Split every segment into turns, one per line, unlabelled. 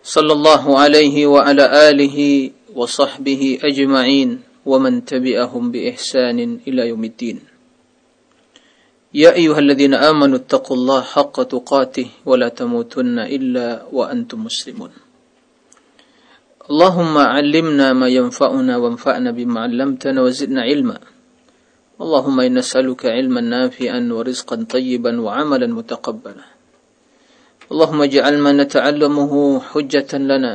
صلى الله عليه وعلى آله وصحبه أجمعين ومن تبعهم بإحسان إلى يوم الدين. يا أيها الذين آمنوا اتقوا الله حق تقاته ولا تموتن إلا وأنتم مسلمون. اللهم علمنا ما ينفعنا وانفعنا بما علمتنا وزدنا علما. اللهم إنا نسألك علما نافعا ورزقا طيبا وعملا متقبلا. اللهم اجعل ما نتعلمه حجة لنا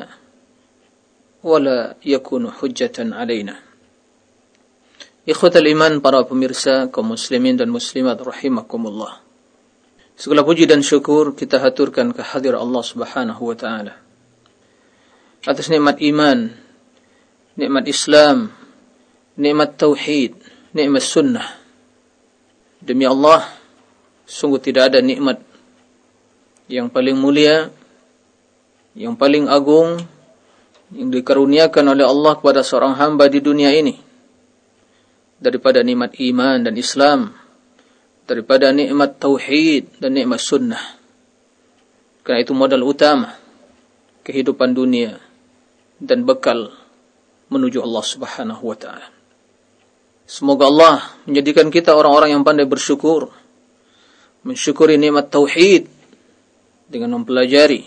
ولا يكون حجة علينا Ikhwatal iman para pemirsa kaum muslimin dan muslimat rahimakumullah. Segala puji dan syukur kita haturkan kehadir Allah Subhanahu wa taala. Atas nikmat iman, nikmat Islam, nikmat tauhid, nikmat sunnah. Demi Allah, sungguh tidak ada nikmat yang paling mulia, yang paling agung, yang dikaruniakan oleh Allah kepada seorang hamba di dunia ini. Daripada nikmat iman dan Islam, daripada nikmat tauhid dan nikmat sunnah. Karena itu modal utama kehidupan dunia dan bekal menuju Allah Subhanahu wa taala. Semoga Allah menjadikan kita orang-orang yang pandai bersyukur, mensyukuri nikmat tauhid dengan mempelajari,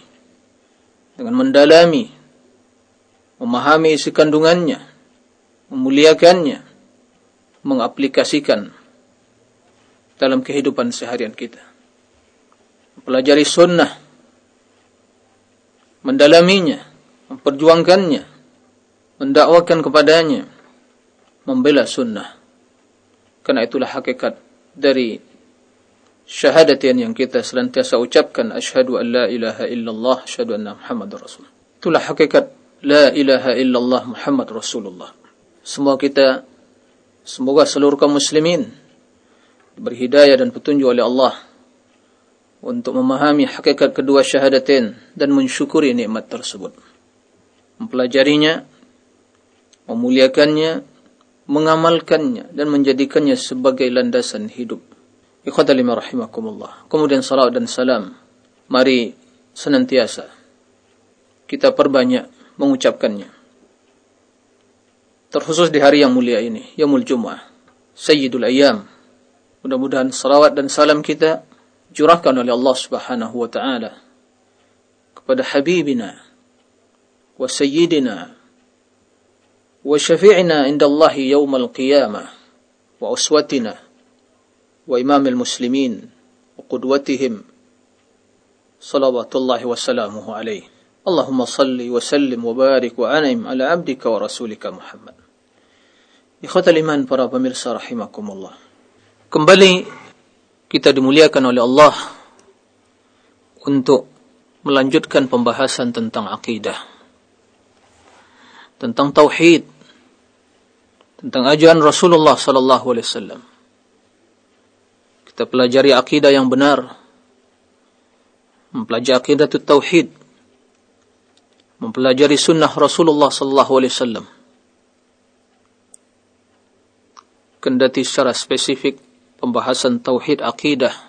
dengan mendalami, memahami isi kandungannya, memuliakannya, mengaplikasikan dalam kehidupan seharian kita. Mempelajari sunnah, mendalaminya, memperjuangkannya, mendakwakan kepadanya, membela sunnah. Karena itulah hakikat dari syahadatin yang kita senantiasa ucapkan asyhadu an la ilaha illallah asyhadu anna muhammadar rasul. Itulah hakikat la ilaha illallah Muhammad Rasulullah. Semua kita semoga seluruh kaum muslimin berhidayah dan petunjuk oleh Allah untuk memahami hakikat kedua syahadatin dan mensyukuri nikmat tersebut. Mempelajarinya, memuliakannya, mengamalkannya dan menjadikannya sebagai landasan hidup. Ikhwatalima rahimakumullah. Kemudian salawat dan salam. Mari senantiasa kita perbanyak mengucapkannya. Terkhusus di hari yang mulia ini, Yaumul Jum'ah, Sayyidul Ayyam. Mudah-mudahan salawat dan salam kita curahkan oleh Allah Subhanahu wa taala kepada habibina wa sayyidina wa syafi'ina inda Allah yaumal qiyamah wa uswatina وإمام المسلمين وقدوتهم صلوات الله وسلامه عليه اللهم صل وسلم وبارك وأنعم على عبدك ورسولك محمد إخوة الإيمان para pemirsa rahimakumullah Kembali kita dimuliakan oleh Allah untuk melanjutkan pembahasan tentang akidah tentang tauhid, tentang ajaran Rasulullah sallallahu alaihi wasallam. Kita pelajari akidah yang benar, mempelajari akidah tauhid, mempelajari sunnah Rasulullah sallallahu alaihi wasallam. Kendati secara spesifik pembahasan tauhid akidah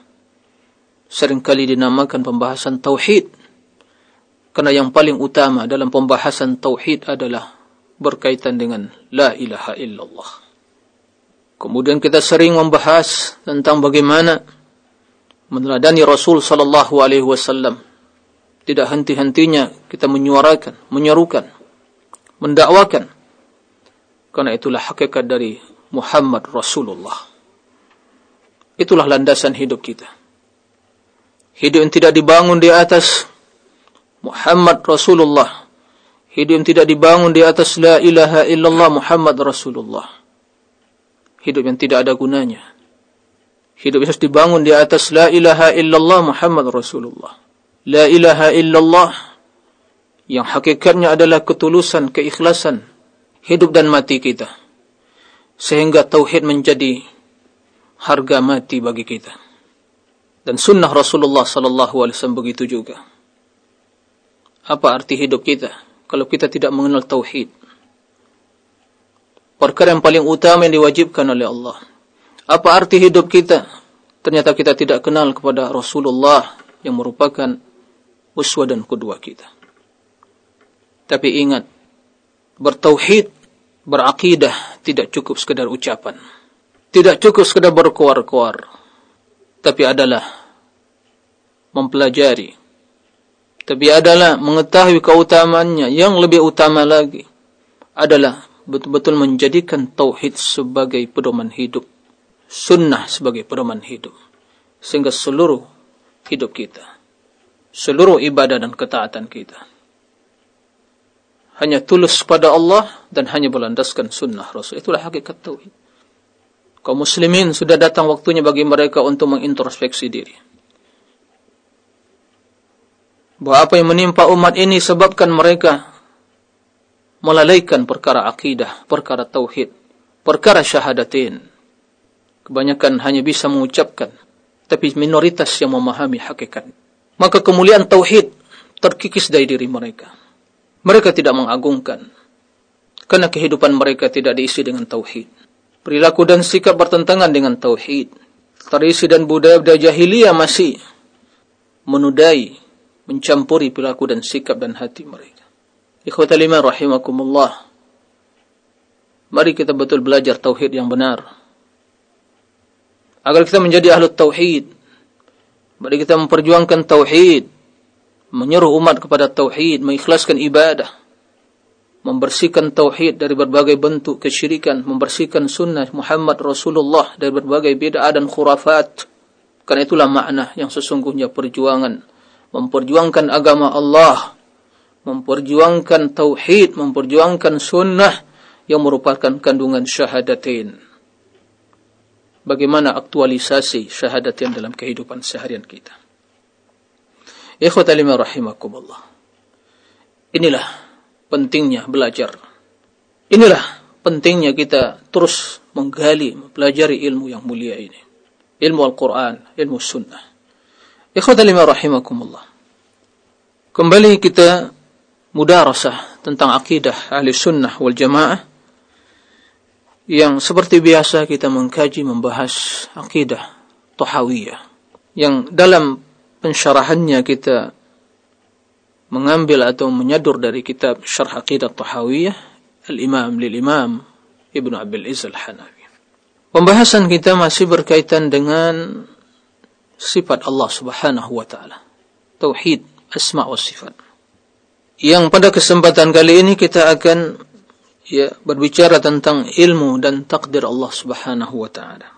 sering kali dinamakan pembahasan tauhid karena yang paling utama dalam pembahasan tauhid adalah berkaitan dengan la ilaha illallah. Kemudian kita sering membahas tentang bagaimana meneladani Rasul sallallahu alaihi wasallam. Tidak henti-hentinya kita menyuarakan, menyerukan, mendakwakan. Karena itulah hakikat dari Muhammad Rasulullah. Itulah landasan hidup kita. Hidup yang tidak dibangun di atas Muhammad Rasulullah Hidup yang tidak dibangun di atas la ilaha illallah Muhammad Rasulullah. Hidup yang tidak ada gunanya. Hidup yang harus dibangun di atas la ilaha illallah Muhammad Rasulullah. La ilaha illallah yang hakikatnya adalah ketulusan, keikhlasan hidup dan mati kita. Sehingga tauhid menjadi harga mati bagi kita. Dan sunnah Rasulullah sallallahu alaihi wasallam begitu juga. Apa arti hidup kita kalau kita tidak mengenal tauhid? Perkara yang paling utama yang diwajibkan oleh Allah. Apa arti hidup kita? Ternyata kita tidak kenal kepada Rasulullah yang merupakan uswah dan kedua kita. Tapi ingat, bertauhid, berakidah tidak cukup sekadar ucapan. Tidak cukup sekadar berkuar-kuar. Tapi adalah mempelajari. Tapi adalah mengetahui keutamaannya. Yang lebih utama lagi adalah betul-betul menjadikan tauhid sebagai pedoman hidup. Sunnah sebagai pedoman hidup. Sehingga seluruh hidup kita. Seluruh ibadah dan ketaatan kita. Hanya tulus pada Allah dan hanya berlandaskan sunnah Rasul. Itulah hakikat tauhid. Kaum muslimin sudah datang waktunya bagi mereka untuk mengintrospeksi diri. Bahwa apa yang menimpa umat ini sebabkan mereka melalaikan perkara akidah, perkara tauhid, perkara syahadatin. Kebanyakan hanya bisa mengucapkan, tapi minoritas yang memahami hakikat. Maka kemuliaan tauhid terkikis dari diri mereka. Mereka tidak mengagungkan karena kehidupan mereka tidak diisi dengan tauhid. Perilaku dan sikap bertentangan dengan tauhid. Tradisi dan budaya-budaya jahiliyah masih menudai, mencampuri perilaku dan sikap dan hati mereka. Ikhwatal iman rahimakumullah. Mari kita betul belajar tauhid yang benar. Agar kita menjadi ahlu tauhid. Mari kita memperjuangkan tauhid. Menyuruh umat kepada tauhid, mengikhlaskan ibadah. Membersihkan tauhid dari berbagai bentuk kesyirikan, membersihkan sunnah Muhammad Rasulullah dari berbagai bid'ah dan khurafat. Karena itulah makna yang sesungguhnya perjuangan. Memperjuangkan agama Allah memperjuangkan tauhid, memperjuangkan sunnah yang merupakan kandungan syahadatain. Bagaimana aktualisasi syahadatain dalam kehidupan seharian kita. Ikhwatalima rahimakumullah. Inilah pentingnya belajar. Inilah pentingnya kita terus menggali, mempelajari ilmu yang mulia ini. Ilmu Al-Quran, ilmu sunnah. Ikhwatalima rahimakumullah. Kembali kita mudarasah tentang akidah ahli sunnah wal jamaah yang seperti biasa kita mengkaji membahas akidah Tahawiyah yang dalam pensyarahannya kita mengambil atau menyadur dari kitab Syarh Aqidah Tahawiyah Al-Imam Lil-Imam Ibnu Abil Izz Al-Hanafi. Pembahasan kita masih berkaitan dengan sifat Allah Subhanahu wa taala. Tauhid asma wa sifat yang pada kesempatan kali ini kita akan ya berbicara tentang ilmu dan takdir Allah Subhanahu wa taala.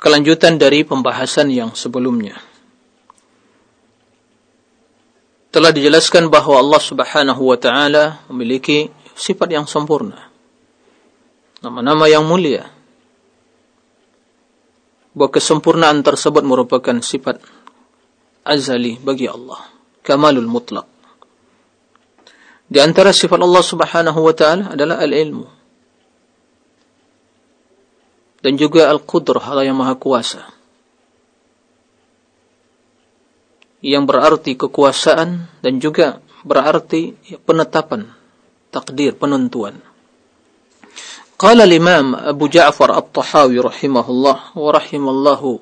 Kelanjutan dari pembahasan yang sebelumnya. Telah dijelaskan bahwa Allah Subhanahu wa taala memiliki sifat yang sempurna. Nama-nama yang mulia. Bahwa kesempurnaan tersebut merupakan sifat azali bagi Allah. Kamalul mutlak. Di antara sifat Allah Subhanahu wa taala adalah al-ilmu. Dan juga al-qudrah, Allah yang Maha Kuasa. Yang berarti kekuasaan dan juga berarti penetapan, takdir, penentuan. Qala al-Imam Abu Ja'far At-Tahawi rahimahullah wa rahimallahu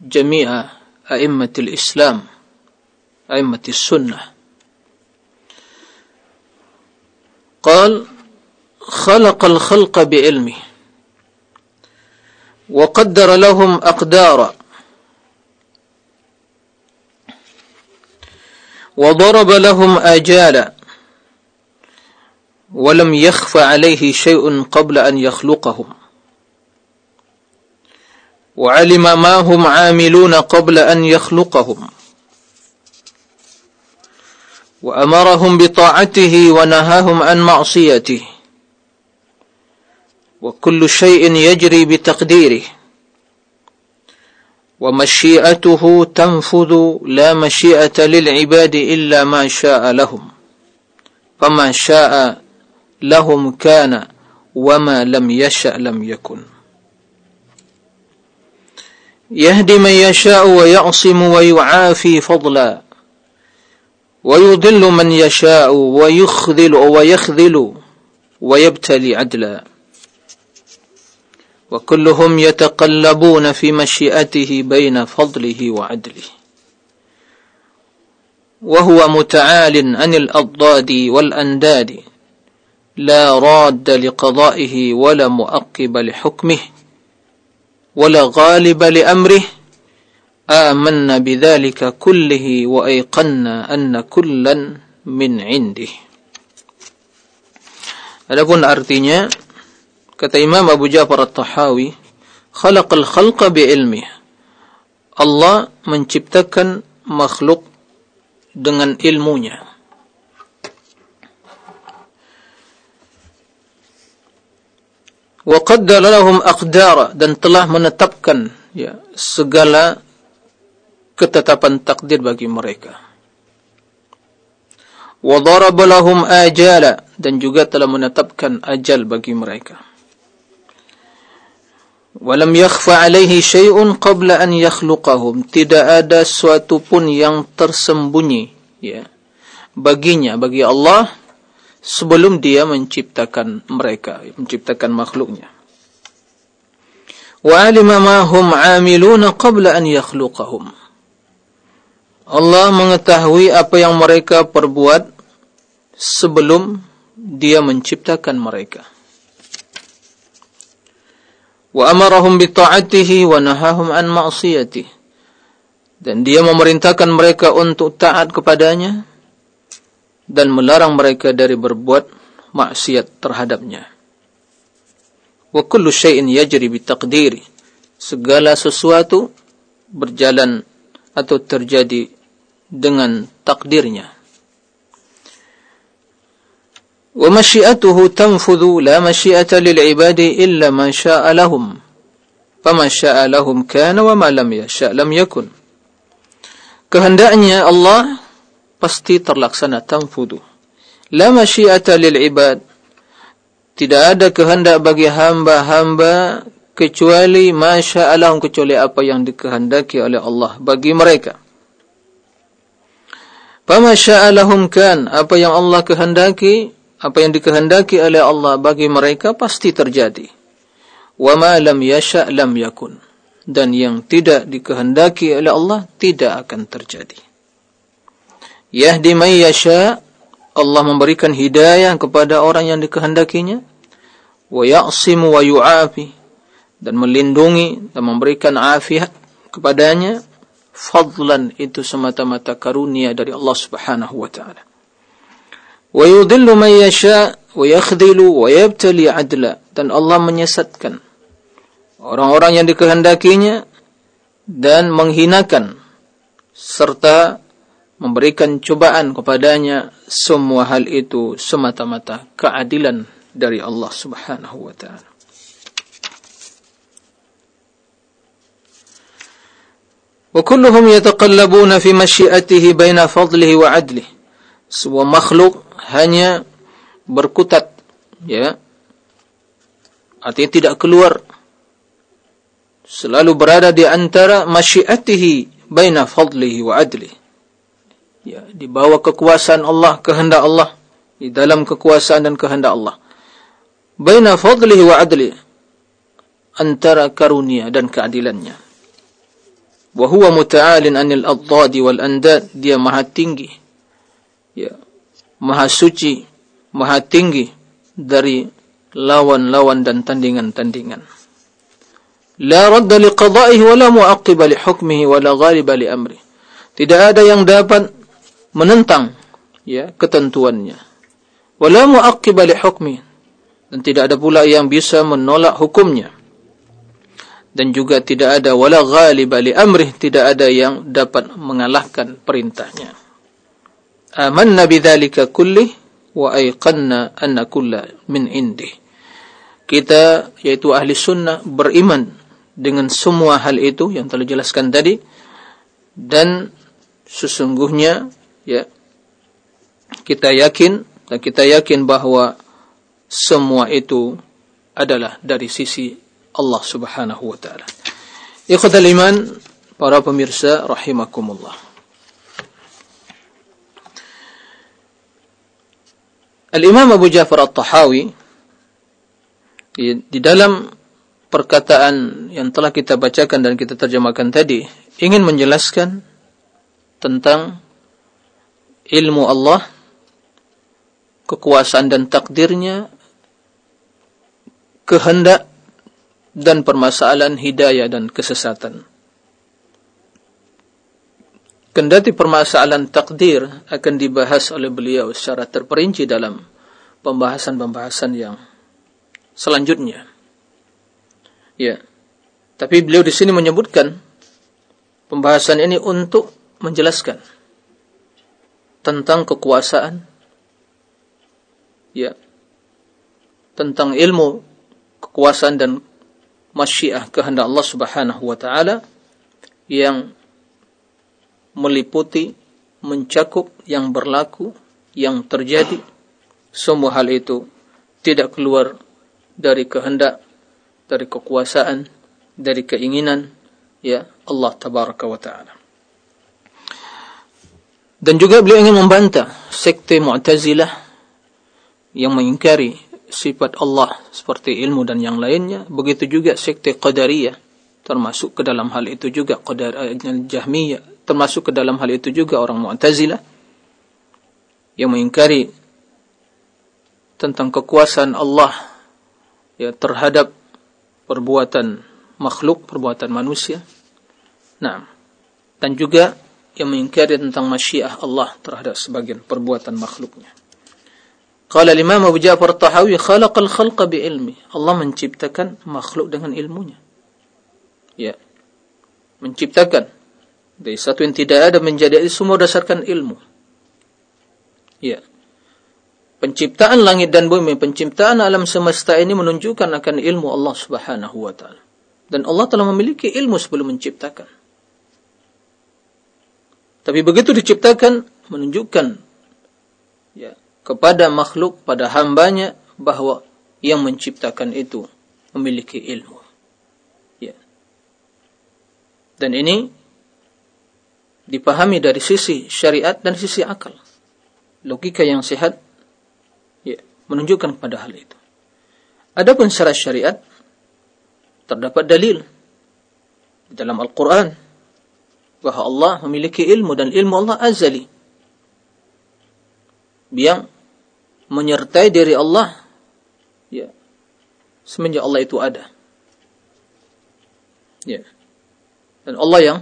jami'a a'immatil Islam, a'immatis sunnah. قال خلق الخلق بعلمه وقدر لهم أقدارا وضرب لهم آجالا ولم يخف عليه شيء قبل أن يخلقهم. وعلم ما هم عاملون قبل أن يخلقهم. وأمرهم بطاعته ونهاهم عن معصيته. وكل شيء يجري بتقديره. ومشيئته تنفذ لا مشيئة للعباد إلا ما شاء لهم. فما شاء لهم كان وما لم يشأ لم يكن. يهدي من يشاء ويعصم ويعافي فضلا. ويضل من يشاء ويخذل ويخذل ويبتلي عدلا. وكلهم يتقلبون في مشيئته بين فضله وعدله. وهو متعال عن الأضداد والأنداد لا راد لقضائه ولا مؤقب لحكمه ولا غالب لأمره آمنا بذلك كله وأيقنا أن كلا من عنده Adapun artinya kata Imam Abu Ja'far At-Tahawi khalaqal khalqa bi'ilmih Allah menciptakan makhluk dengan ilmunya wa qaddara lahum aqdara dan telah menetapkan ya segala ketetapan takdir bagi mereka. Daraba lahum ajala dan juga telah menetapkan ajal bagi mereka. Walam yakhfa alaihi syai'un qabla an yakhluqahum. Tidak ada suatu pun yang tersembunyi ya baginya bagi Allah sebelum dia menciptakan mereka, menciptakan makhluknya. Wa alima ma hum 'amiluna qabla an yakhluqahum. Allah mengetahui apa yang mereka perbuat sebelum dia menciptakan mereka. Wa amarahum bi ta'atihi wa nahahum an ma'siyatihi. Dan dia memerintahkan mereka untuk taat kepadanya dan melarang mereka dari berbuat maksiat terhadapnya. Wa kullu yajri bi taqdiri. Segala sesuatu berjalan atau terjadi dengan takdirnya. La masyiata lil ibadi illa man syaa lahum. Faman syaa lahum kana wa ma lam yasha lam yakun. Kehendaknya Allah pasti terlaksana tanfudhu. La masyiata lil ibad. Tidak ada kehendak bagi hamba-hamba kecuali masya Allah kecuali apa yang dikehendaki oleh Allah bagi mereka. Fama sya'alahum kan, apa yang Allah kehendaki, apa yang dikehendaki oleh Allah bagi mereka pasti terjadi. Wa ma lam yasha' lam yakun. Dan yang tidak dikehendaki oleh Allah tidak akan terjadi. Yahdi man yasha' Allah memberikan hidayah kepada orang yang dikehendakinya. Wa ya'simu wa yu'afi. Dan melindungi dan memberikan afiat kepadanya fadlan itu semata-mata karunia dari Allah Subhanahu wa taala. Wa yudhillu man yasha wa yakhdhilu wa yabtali adla dan Allah menyesatkan orang-orang yang dikehendakinya dan menghinakan serta memberikan cobaan kepadanya semua hal itu semata-mata keadilan dari Allah Subhanahu wa taala. وكلهم يتقلبون في مشيئته بين فضله وعدله semua makhluk hanya berkutat ya artinya tidak keluar selalu berada di antara masyiatihi baina fadlihi wa adli ya di bawah kekuasaan Allah kehendak Allah di dalam kekuasaan dan kehendak Allah baina fadlihi wa adli antara karunia dan keadilannya wa huwa muta'alin anil adadi wal andad. Dia maha tinggi. Ya. Maha suci maha tinggi dari lawan-lawan dan tandingan-tandingan. La radda li qada'ihi wa la mu'aqqiba li hukmihi wa la ghaliba li amri. Tidak ada yang dapat menentang ya ketentuannya. Wa la mu'aqqiba li hukmihi. Dan tidak ada pula yang bisa menolak hukumnya dan juga tidak ada wala ghaliba li amrih tidak ada yang dapat mengalahkan perintahnya. Amanna bidzalika kulli wa ayqanna anna kulla min indi kita yaitu ahli sunnah beriman dengan semua hal itu yang telah dijelaskan tadi. Dan sesungguhnya ya kita yakin dan kita yakin bahwa semua itu adalah dari sisi Allah Subhanahu wa taala. Ikhwatal iman, para pemirsa rahimakumullah. Al-Imam Abu Ja'far At-Tahawi di dalam perkataan yang telah kita bacakan dan kita terjemahkan tadi ingin menjelaskan tentang ilmu Allah, kekuasaan dan takdirnya, kehendak dan permasalahan hidayah dan kesesatan. Kendati permasalahan takdir akan dibahas oleh beliau secara terperinci dalam pembahasan-pembahasan yang selanjutnya. Ya. Tapi beliau di sini menyebutkan pembahasan ini untuk menjelaskan tentang kekuasaan ya tentang ilmu kekuasaan dan masyiah kehendak Allah Subhanahu wa taala yang meliputi, mencakup yang berlaku, yang terjadi. Semua hal itu tidak keluar dari kehendak, dari kekuasaan, dari keinginan ya Allah tabaraka wa taala. Dan juga beliau ingin membantah sekte Mu'tazilah yang mengingkari sifat Allah seperti ilmu dan yang lainnya. Begitu juga sekte Qadariyah termasuk ke dalam hal itu juga Qadar eh, Jahmiyah termasuk ke dalam hal itu juga orang Mu'tazilah yang mengingkari tentang kekuasaan Allah ya terhadap perbuatan makhluk, perbuatan manusia. Nah, dan juga yang mengingkari tentang masyiah Allah terhadap sebagian perbuatan makhluknya. Qala Imam Abu Ja'far Tahawi khalaqal khalqa bi ilmi. Allah menciptakan makhluk dengan ilmunya. Ya. Menciptakan dari satu yang tidak ada menjadi semua dasarkan ilmu. Ya. Penciptaan langit dan bumi, penciptaan alam semesta ini menunjukkan akan ilmu Allah Subhanahu wa taala. Dan Allah telah memiliki ilmu sebelum menciptakan. Tapi begitu diciptakan menunjukkan kepada makhluk pada hambanya bahwa yang menciptakan itu memiliki ilmu. Ya. Dan ini dipahami dari sisi syariat dan sisi akal. Logika yang sehat ya, menunjukkan pada hal itu. Adapun secara syariat terdapat dalil dalam Al-Qur'an bahwa Allah memiliki ilmu dan ilmu Allah azali. Yang menyertai diri Allah ya semenjak Allah itu ada. Ya. Dan Allah yang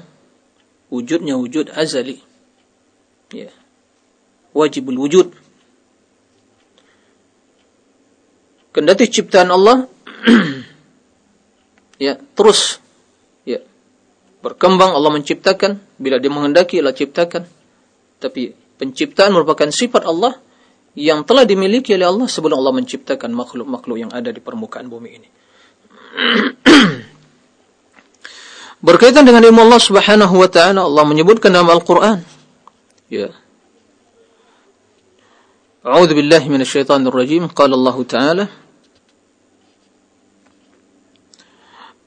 wujudnya wujud azali. Ya. Wajibul wujud. Kendati ciptaan Allah ya terus ya berkembang Allah menciptakan bila dia menghendaki Allah ciptakan tapi penciptaan merupakan sifat Allah yang telah dimiliki oleh Allah sebelum Allah menciptakan makhluk-makhluk yang ada di permukaan bumi ini Berkaitan dengan ilmu Allah Subhanahu wa taala, Allah menyebutkan dalam Al-Qur'an. Ya. A'udzu billahi minasyaitonir rajim. Qala Allah Ta'ala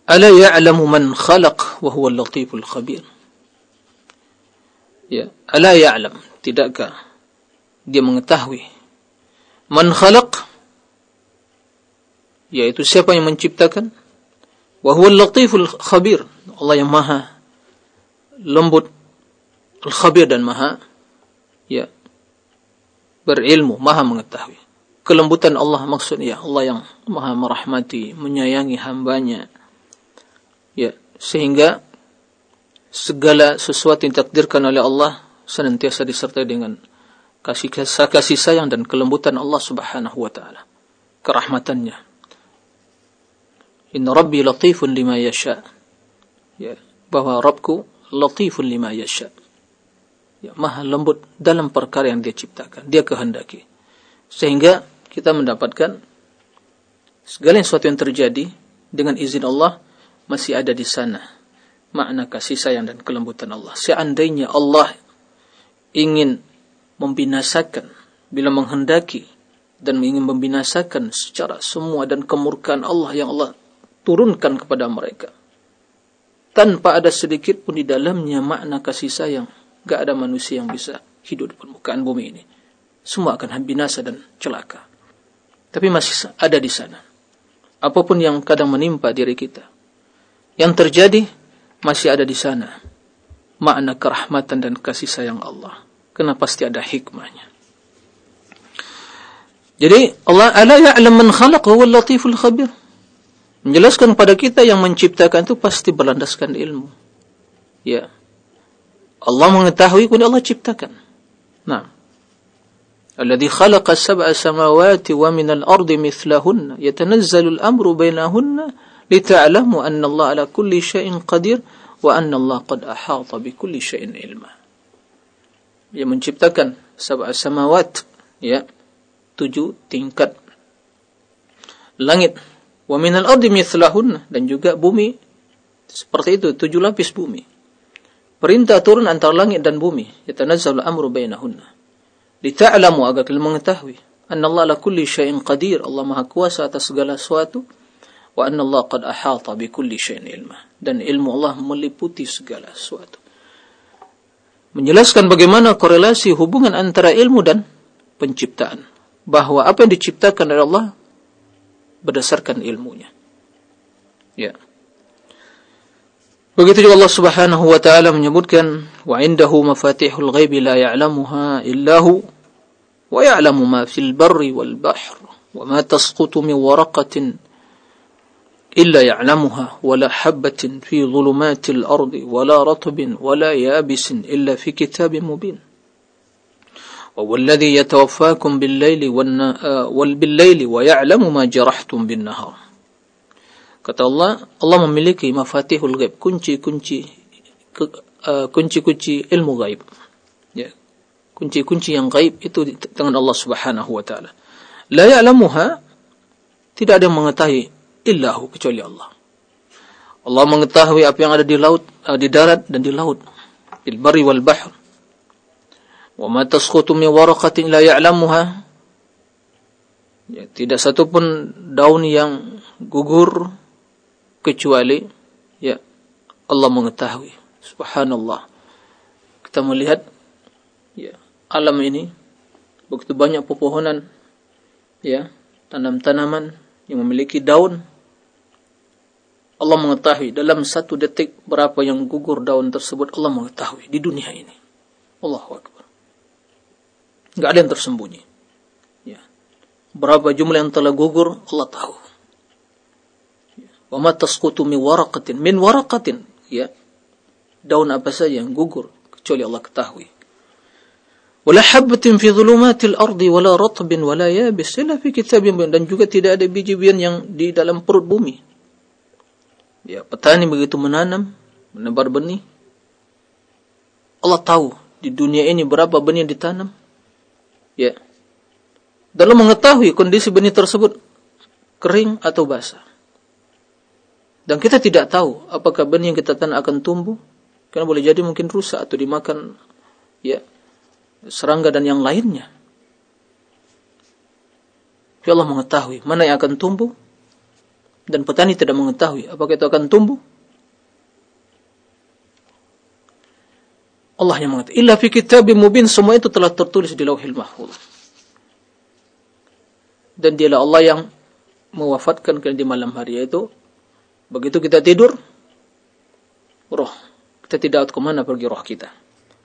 Ala ya'lamu man khalaq wa huwa al-latiful khabir. Ya, ala ya'lam, tidakkah dia mengetahui man khalaq yaitu siapa yang menciptakan wa huwa al-latiful khabir Allah yang maha lembut, al-khabir dan maha ya berilmu, maha mengetahui. Kelembutan Allah maksudnya Allah yang maha merahmati, menyayangi hambanya. Ya, sehingga segala sesuatu yang ditakdirkan oleh Allah senantiasa disertai dengan kasih kasih sayang dan kelembutan Allah Subhanahu wa taala. Kerahmatannya. Inna Rabbi latifun lima yasha ya, bahwa Rabbku latifun lima yasha. Ya, maha lembut dalam perkara yang dia ciptakan, dia kehendaki. Sehingga kita mendapatkan segala sesuatu yang terjadi dengan izin Allah masih ada di sana makna kasih sayang dan kelembutan Allah. Seandainya Allah ingin membinasakan bila menghendaki dan ingin membinasakan secara semua dan kemurkaan Allah yang Allah turunkan kepada mereka. Tanpa ada sedikit pun di dalamnya makna kasih sayang gak ada manusia yang bisa hidup di permukaan bumi ini. Semua akan binasa dan celaka. Tapi masih ada di sana. Apa pun yang kadang menimpa diri kita yang terjadi masih ada di sana makna kerahmatan dan kasih sayang Allah karena pasti ada hikmahnya jadi Allah ala ya'lam man khalaq huwa latiful khabir. Menjelaskan kepada kita yang menciptakan itu pasti berlandaskan ilmu. Ya. Allah mengetahui kemudian Allah ciptakan. Nah. Alladhi khalaqa sab'a samawati wa min al-ardi mithlahunna yatanazzalu al-amru bainahunna lita'lamu anna Allah ala kulli syai'in qadir wa anna Allah qad ahata bi kulli syai'in ilma. Dia menciptakan sab'a samawat ya tujuh tingkat langit. Wa minal ardi mithlahun dan juga bumi seperti itu tujuh lapis bumi. Perintah turun antara langit dan bumi. Yatanazzalu amru bainahunna. Lita'lamu agar kalian mengetahui anna Allah ala kulli syai'in qadir. Allah Maha Kuasa atas segala sesuatu. Wa anna Allah qad ahata bi kulli syai'in ilma. Dan ilmu Allah meliputi segala sesuatu. Menjelaskan bagaimana korelasi hubungan antara ilmu dan penciptaan bahwa apa yang diciptakan oleh Allah berdasarkan ilmunya. Ya. Begitu juga Allah Subhanahu wa taala menyebutkan wa indahu mafatihul ghaibi la ya'lamuha illa hu wa ya'lamu ma fil barri wal bahr wa ma tasqutu min la habatin fi dhulumatil ardi wa la ratbin wa la yabisin illa fi kitabin mubin. وهو الذي يتوفاكم بالليل بالليل ويعلم ما جرحتم بالنهار kata Allah Allah memiliki mafatihul ghaib kunci-kunci kunci-kunci ilmu gaib ya kunci-kunci yang gaib itu di tangan Allah Subhanahu wa taala la ya'lamuha tidak ada yang mengetahui illahu kecuali Allah Allah mengetahui apa yang ada di laut di darat dan di laut bil barri wal bahr Wa ma tasqutu min waraqatin la ya'lamuha. Ya, tidak satu pun daun yang gugur kecuali ya Allah mengetahui. Subhanallah. Kita melihat ya alam ini begitu banyak pepohonan ya, tanam-tanaman yang memiliki daun Allah mengetahui dalam satu detik berapa yang gugur daun tersebut Allah mengetahui di dunia ini. Allahu Akbar. Nggak ada yang tersembunyi. Ya. Berapa jumlah yang telah gugur, Allah tahu. Ya. Wa ma tasqutu min waraqatin min waraqatin, ya. Daun apa saja yang gugur kecuali Allah ketahui. Wala habbatin fi dhulumatil ardi wala ratbin wala yabis illa fi kitabin dan juga tidak ada biji-bijian yang di dalam perut bumi. Ya, petani begitu menanam, menebar benih. Allah tahu di dunia ini berapa benih yang ditanam, ya dalam mengetahui kondisi benih tersebut kering atau basah. Dan kita tidak tahu apakah benih yang kita tanam akan tumbuh, karena boleh jadi mungkin rusak atau dimakan ya serangga dan yang lainnya. Tapi Allah mengetahui mana yang akan tumbuh dan petani tidak mengetahui apakah itu akan tumbuh. Allah yang mengatakan, illa fi kitabim mubin, semua itu telah tertulis di lauhil mahfuz. Dan dialah Allah yang mewafatkan kalian di malam hari yaitu begitu kita tidur roh kita tidak tahu ke mana pergi roh kita.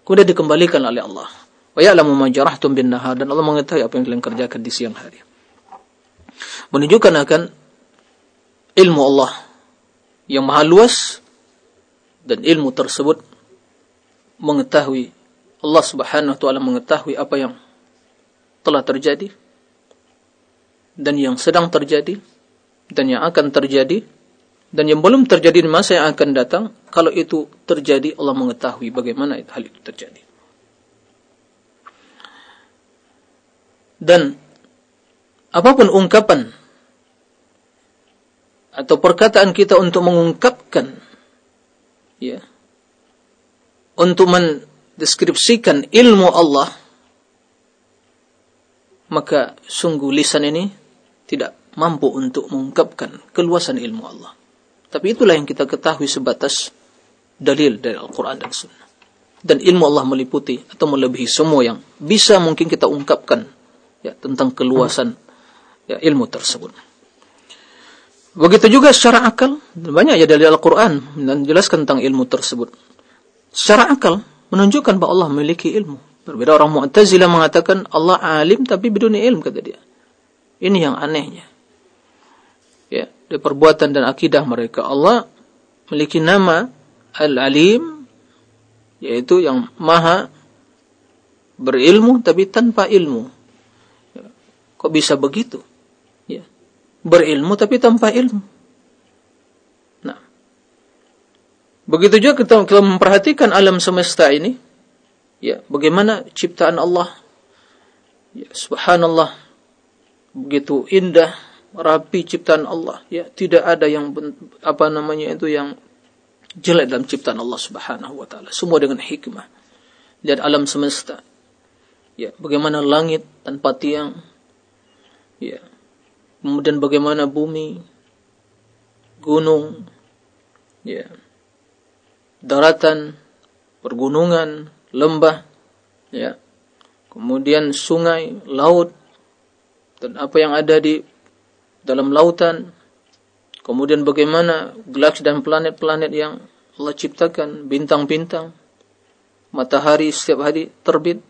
Kemudian dikembalikan oleh Allah. Wa ya'lamu ma jarahtum bin nahar. Dan Allah mengetahui apa yang kalian kerjakan di siang hari. Menunjukkan akan ilmu Allah yang maha luas dan ilmu tersebut mengetahui. Allah Subhanahu wa taala mengetahui apa yang telah terjadi dan yang sedang terjadi dan yang akan terjadi dan yang belum terjadi di masa yang akan datang. Kalau itu terjadi Allah mengetahui bagaimana hal itu terjadi. Dan apa pun ungkapan atau perkataan kita untuk mengungkapkan ya untuk mendeskripsikan ilmu Allah maka sungguh lisan ini tidak mampu untuk mengungkapkan keluasan ilmu Allah. Tapi itulah yang kita ketahui sebatas dalil dari Al-Quran dan Sunnah. Dan ilmu Allah meliputi atau melebihi semua yang bisa mungkin kita ungkapkan ya tentang keluasan ya ilmu tersebut Begitu juga secara akal, banyak ya dari Al-Quran dan jelaskan tentang ilmu tersebut. Secara akal, menunjukkan bahwa Allah memiliki ilmu. Berbeda orang Mu'tazilah mengatakan Allah alim tapi biduni ilmu, kata dia. Ini yang anehnya. Ya, dari perbuatan dan akidah mereka. Allah memiliki nama Al-Alim, yaitu yang maha berilmu tapi tanpa ilmu. Ya, kok bisa begitu? Berilmu tapi tanpa ilmu. Nah, begitu juga kita kalau memperhatikan alam semesta ini, ya bagaimana ciptaan Allah, ya subhanallah, begitu indah, rapi ciptaan Allah, ya tidak ada yang apa namanya itu yang jelek dalam ciptaan Allah Subhanahu wa taala. Semua dengan hikmah. Dan alam semesta. Ya, bagaimana langit tanpa tiang. Ya, kemudian bagaimana bumi, gunung, ya, daratan, pergunungan, lembah, ya, kemudian sungai, laut, dan apa yang ada di dalam lautan, kemudian bagaimana galaksi dan planet-planet yang Allah ciptakan, bintang-bintang, matahari setiap hari terbit,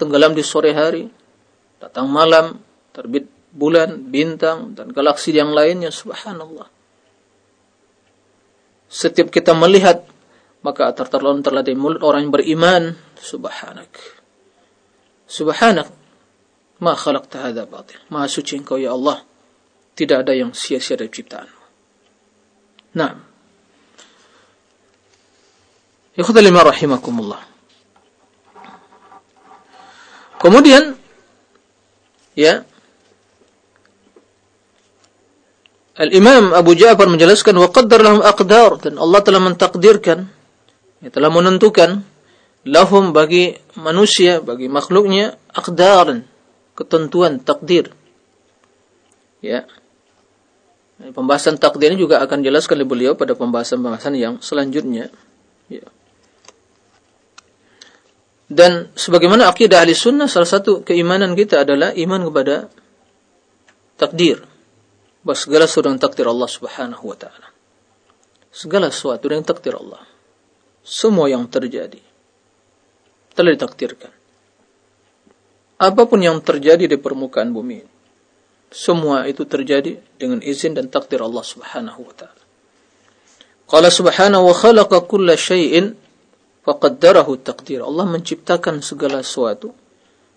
tenggelam di sore hari, datang malam, terbit bulan, bintang, dan galaksi yang lainnya, subhanallah. Setiap kita melihat, maka terlontarlah dari mulut orang yang beriman, subhanak. Subhanak, ma khalaqta hadha batil. Maha suci engkau ya Allah. Tidak ada yang sia-sia dari ciptaan. Nah. Ikhwatal lima rahimakumullah. Kemudian ya Al-Imam Abu Ja'far menjelaskan wa qaddar lahum aqdar. Dan Allah telah mentakdirkan ya, telah menentukan lahum bagi manusia bagi makhluknya aqdaran ketentuan takdir. Ya. Pembahasan takdir ini juga akan jelaskan oleh beliau pada pembahasan-pembahasan yang selanjutnya. Ya. dan sebagaimana akidah ahli sunnah salah satu keimanan kita adalah iman kepada takdir bahwa segala sesuatu yang takdir Allah Subhanahu wa taala. Segala sesuatu yang takdir Allah. Semua yang terjadi telah ditakdirkan. Apa pun yang terjadi di permukaan bumi, semua itu terjadi dengan izin dan takdir Allah Subhanahu wa taala. Qala subhanahu wa khalaqa kulla syai'in faqaddarahu taqdir. Allah menciptakan segala sesuatu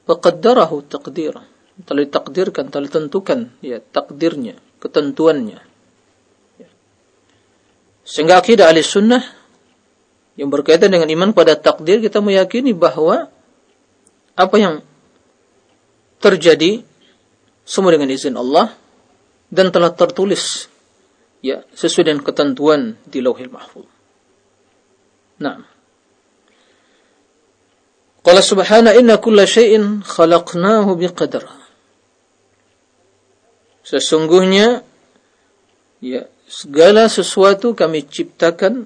faqaddarahu taqdiran. Telah ditakdirkan, telah ditentukan ya takdirnya ketentuannya. Sehingga akidah ahli sunnah yang berkaitan dengan iman pada takdir kita meyakini bahwa apa yang terjadi semua dengan izin Allah dan telah tertulis ya sesuai dengan ketentuan di Lauhil Mahfuz. Nah. Qala subhana inna kulla syai'in khalaqnahu biqadar. Sesungguhnya ya segala sesuatu kami ciptakan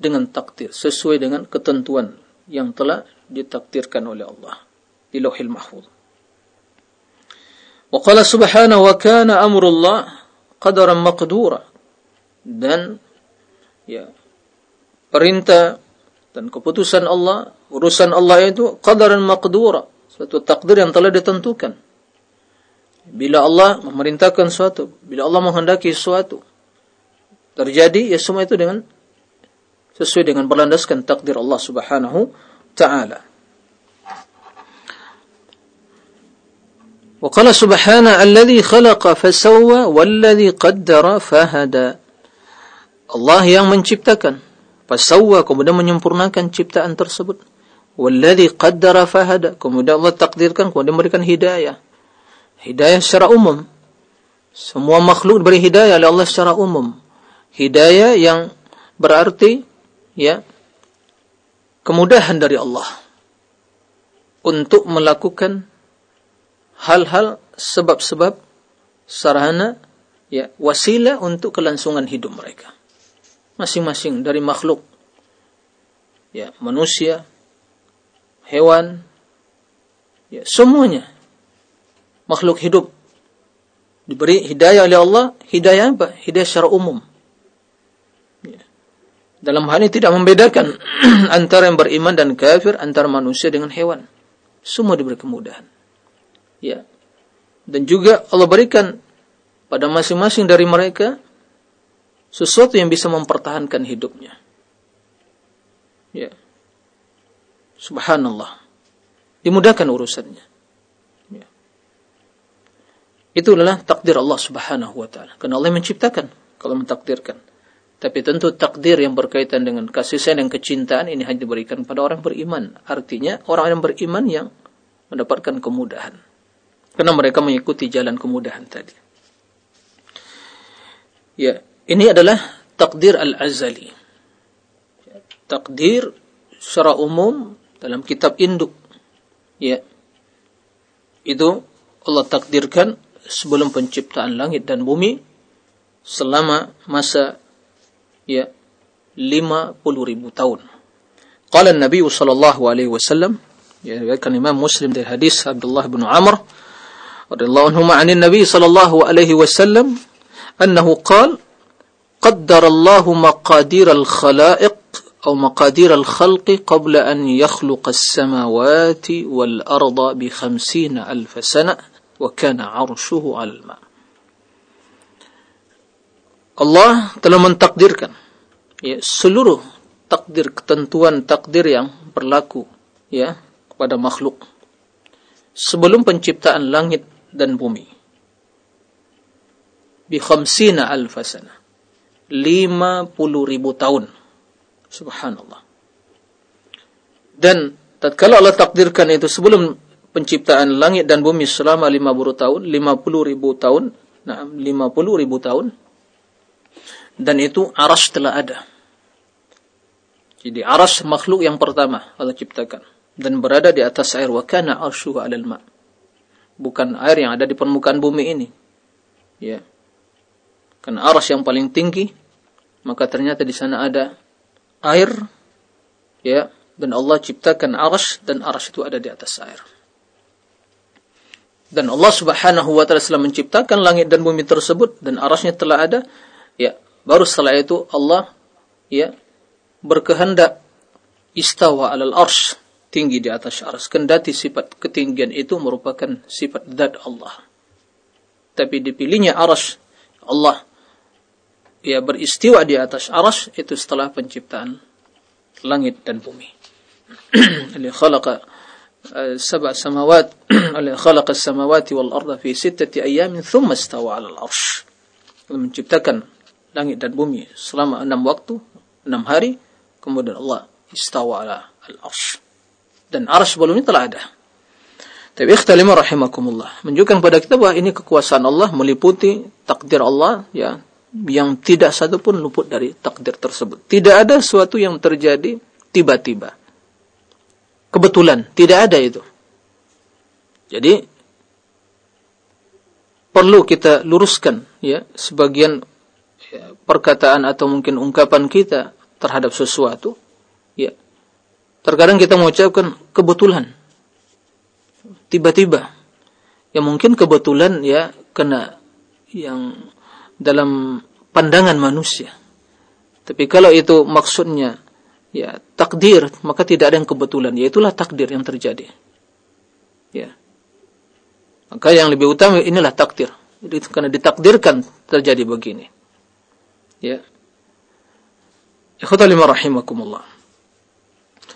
dengan takdir sesuai dengan ketentuan yang telah ditakdirkan oleh Allah di Lauhil Mahfuz. Wa qala subhanahu wa kana amrullah qadaran maqdura dan ya perintah dan keputusan Allah, urusan Allah itu qadaran maqdura, suatu takdir yang telah ditentukan. Bila Allah memerintahkan suatu, bila Allah menghendaki suatu terjadi, ya semua itu dengan sesuai dengan berlandaskan takdir Allah Subhanahu taala. وقال سبحانه الذي خلق فسوى والذي قدر فهدى Allah yang menciptakan fasawwa kemudian menyempurnakan ciptaan tersebut walladzi qaddara fahada kemudian Allah takdirkan kemudian memberikan hidayah hidayah secara umum Semua makhluk diberi hidayah oleh Allah secara umum. Hidayah yang berarti ya kemudahan dari Allah untuk melakukan hal-hal sebab-sebab sarana ya wasilah untuk kelangsungan hidup mereka. Masing-masing dari makhluk ya manusia, hewan, ya semuanya makhluk hidup diberi hidayah oleh Allah, hidayah apa? Hidayah secara umum. Ya. Dalam hal ini tidak membedakan antara yang beriman dan kafir, antara manusia dengan hewan. Semua diberi kemudahan. Ya. Dan juga Allah berikan pada masing-masing dari mereka sesuatu yang bisa mempertahankan hidupnya. Ya. Subhanallah. Dimudahkan urusannya. Itu adalah takdir Allah Subhanahu wa taala. Karena Allah menciptakan kalau mentakdirkan. Tapi tentu takdir yang berkaitan dengan kasih sayang dan kecintaan ini hanya diberikan pada orang beriman. Artinya orang yang beriman yang mendapatkan kemudahan. Karena mereka mengikuti jalan kemudahan tadi. Ya, ini adalah takdir al-azali. Takdir secara umum dalam kitab induk. Ya. Itu Allah takdirkan sebelum penciptaan langit dan bumi selama masa ya 50 ribu tahun. Qala Nabi sallallahu alaihi wasallam ya riwayatkan Imam Muslim dari hadis Abdullah bin Amr radhiyallahu anhu ma'an Nabi sallallahu alaihi wasallam annahu qala qaddara Allah maqadir al-khalaiq أو مقادير الخلق قبل أن يخلق السماوات والأرض بخمسين ألف سنة kana 'arshuhu 'alal ma. Allah telah mentakdirkan ya seluruh takdir ketentuan takdir yang berlaku ya kepada makhluk sebelum penciptaan langit dan bumi. Bi khamsina alf sana 50 ribu tahun. Subhanallah. Dan tatkala Allah takdirkan itu sebelum penciptaan langit dan bumi selama 50 tahun, 50 ribu tahun, nah 50 ribu tahun, dan itu aras telah ada. Jadi aras makhluk yang pertama Allah ciptakan dan berada di atas air wa kana arshuhu 'alal ma. Bukan air yang ada di permukaan bumi ini. Ya. Karena aras yang paling tinggi maka ternyata di sana ada air ya dan Allah ciptakan aras dan aras itu ada di atas air. Dan Allah Subhanahu wa taala telah menciptakan langit dan bumi tersebut dan arasnya telah ada, ya, baru setelah itu Allah ya berkehendak istawa alal arsh tinggi di atas aras kendati sifat ketinggian itu merupakan sifat zat Allah. Tapi dipilihnya aras Allah ya beristiwa di atas aras itu setelah penciptaan langit dan bumi. Ali khalaqa سبع سماوات خلق السماوات والأرض في ستة أيام ثم استوى على العرش menciptakan langit dan bumi selama enam waktu enam hari kemudian Allah istawa ala al-arsh dan arsh sebelumnya telah ada tapi ikhtalima rahimakumullah menunjukkan pada kita bahwa ini kekuasaan Allah meliputi takdir Allah ya yang tidak satu pun luput dari takdir tersebut tidak ada sesuatu yang terjadi tiba-tiba kebetulan, tidak ada itu. Jadi perlu kita luruskan ya sebagian ya, perkataan atau mungkin ungkapan kita terhadap sesuatu ya. Terkadang kita mengucapkan kebetulan. Tiba-tiba. Ya mungkin kebetulan ya kena yang dalam pandangan manusia. Tapi kalau itu maksudnya ya takdir maka tidak ada yang kebetulan. Yaitulah takdir yang terjadi. Ya. Maka yang lebih utama inilah takdir. Jadi karena ditakdirkan terjadi begini. Ya. Ikhwatal rahimakumullah.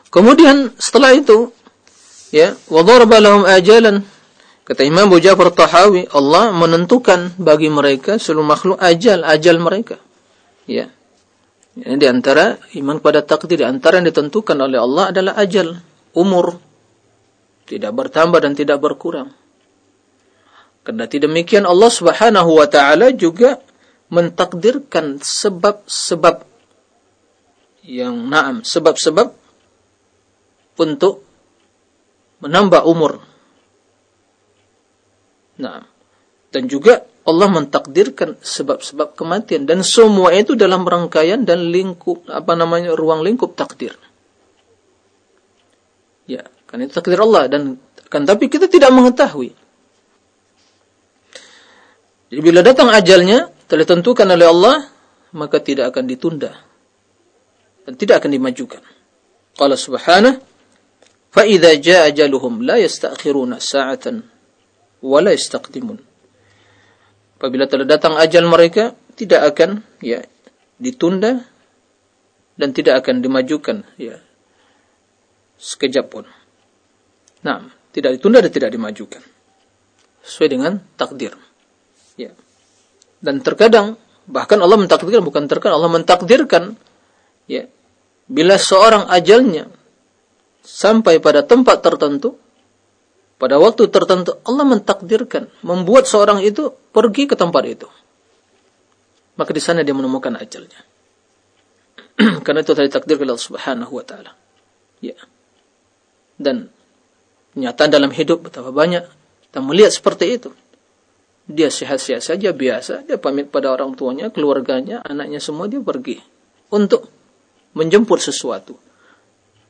Kemudian setelah itu ya wa daraba lahum ajalan. Kata Imam Abu Ja'far Tahawi Allah menentukan bagi mereka seluruh makhluk ajal ajal mereka. Ya ini di antara iman kepada takdir, di antara yang ditentukan oleh Allah adalah ajal, umur. Tidak bertambah dan tidak berkurang. Kendati demikian Allah Subhanahu wa taala juga mentakdirkan sebab-sebab yang naam, sebab-sebab untuk menambah umur. Nah, dan juga Allah mentakdirkan sebab-sebab kematian dan semua itu dalam rangkaian dan lingkup apa namanya ruang lingkup takdir. Ya, kan itu takdir Allah dan kan tapi kita tidak mengetahui. Jadi bila datang ajalnya telah ditentukan oleh Allah maka tidak akan ditunda dan tidak akan dimajukan. Qala subhanahu fa idza jaa ajaluhum la yastakhiruna sa'atan wa la yastaqdimun apabila telah datang ajal mereka tidak akan ya ditunda dan tidak akan dimajukan ya sekejap pun. Nah, tidak ditunda dan tidak dimajukan. Sesuai dengan takdir. Ya. Dan terkadang bahkan Allah mentakdirkan bukan terkadang Allah mentakdirkan ya bila seorang ajalnya sampai pada tempat tertentu pada waktu tertentu Allah mentakdirkan membuat seorang itu pergi ke tempat itu. Maka di sana dia menemukan ajalnya. Karena itu tadi takdir Allah Subhanahu wa taala. Ya. Dan nyata dalam hidup betapa banyak kita melihat seperti itu. Dia sehat-sehat saja biasa, dia pamit pada orang tuanya, keluarganya, anaknya semua dia pergi untuk menjemput sesuatu.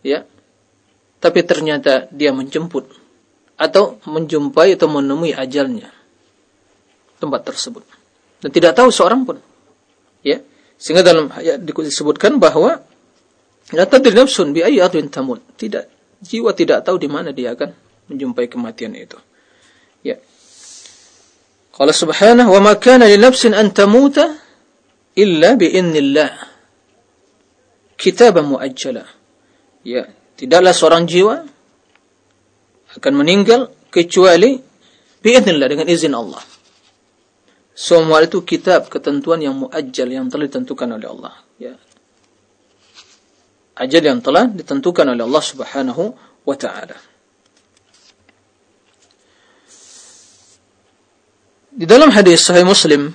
Ya. Tapi ternyata dia menjemput atau menjumpai atau menemui ajalnya tempat tersebut. Dan tidak tahu seorang pun. Ya. Sehingga dalam ayat disebutkan bahwa la nafsun bi ayyi tamut. Tidak jiwa tidak tahu di mana dia akan menjumpai kematian itu. Ya. Qala subhanahu wa ma kana li nafsin an tamuta illa bi idznillah kitaban muajjala. Ya. Tidaklah seorang jiwa akan meninggal kecuali biidznillah dengan izin Allah. Semua itu kitab ketentuan yang muajjal yang telah ditentukan oleh Allah, ya. Ajal yang telah ditentukan oleh Allah Subhanahu wa taala. Di dalam hadis sahih Muslim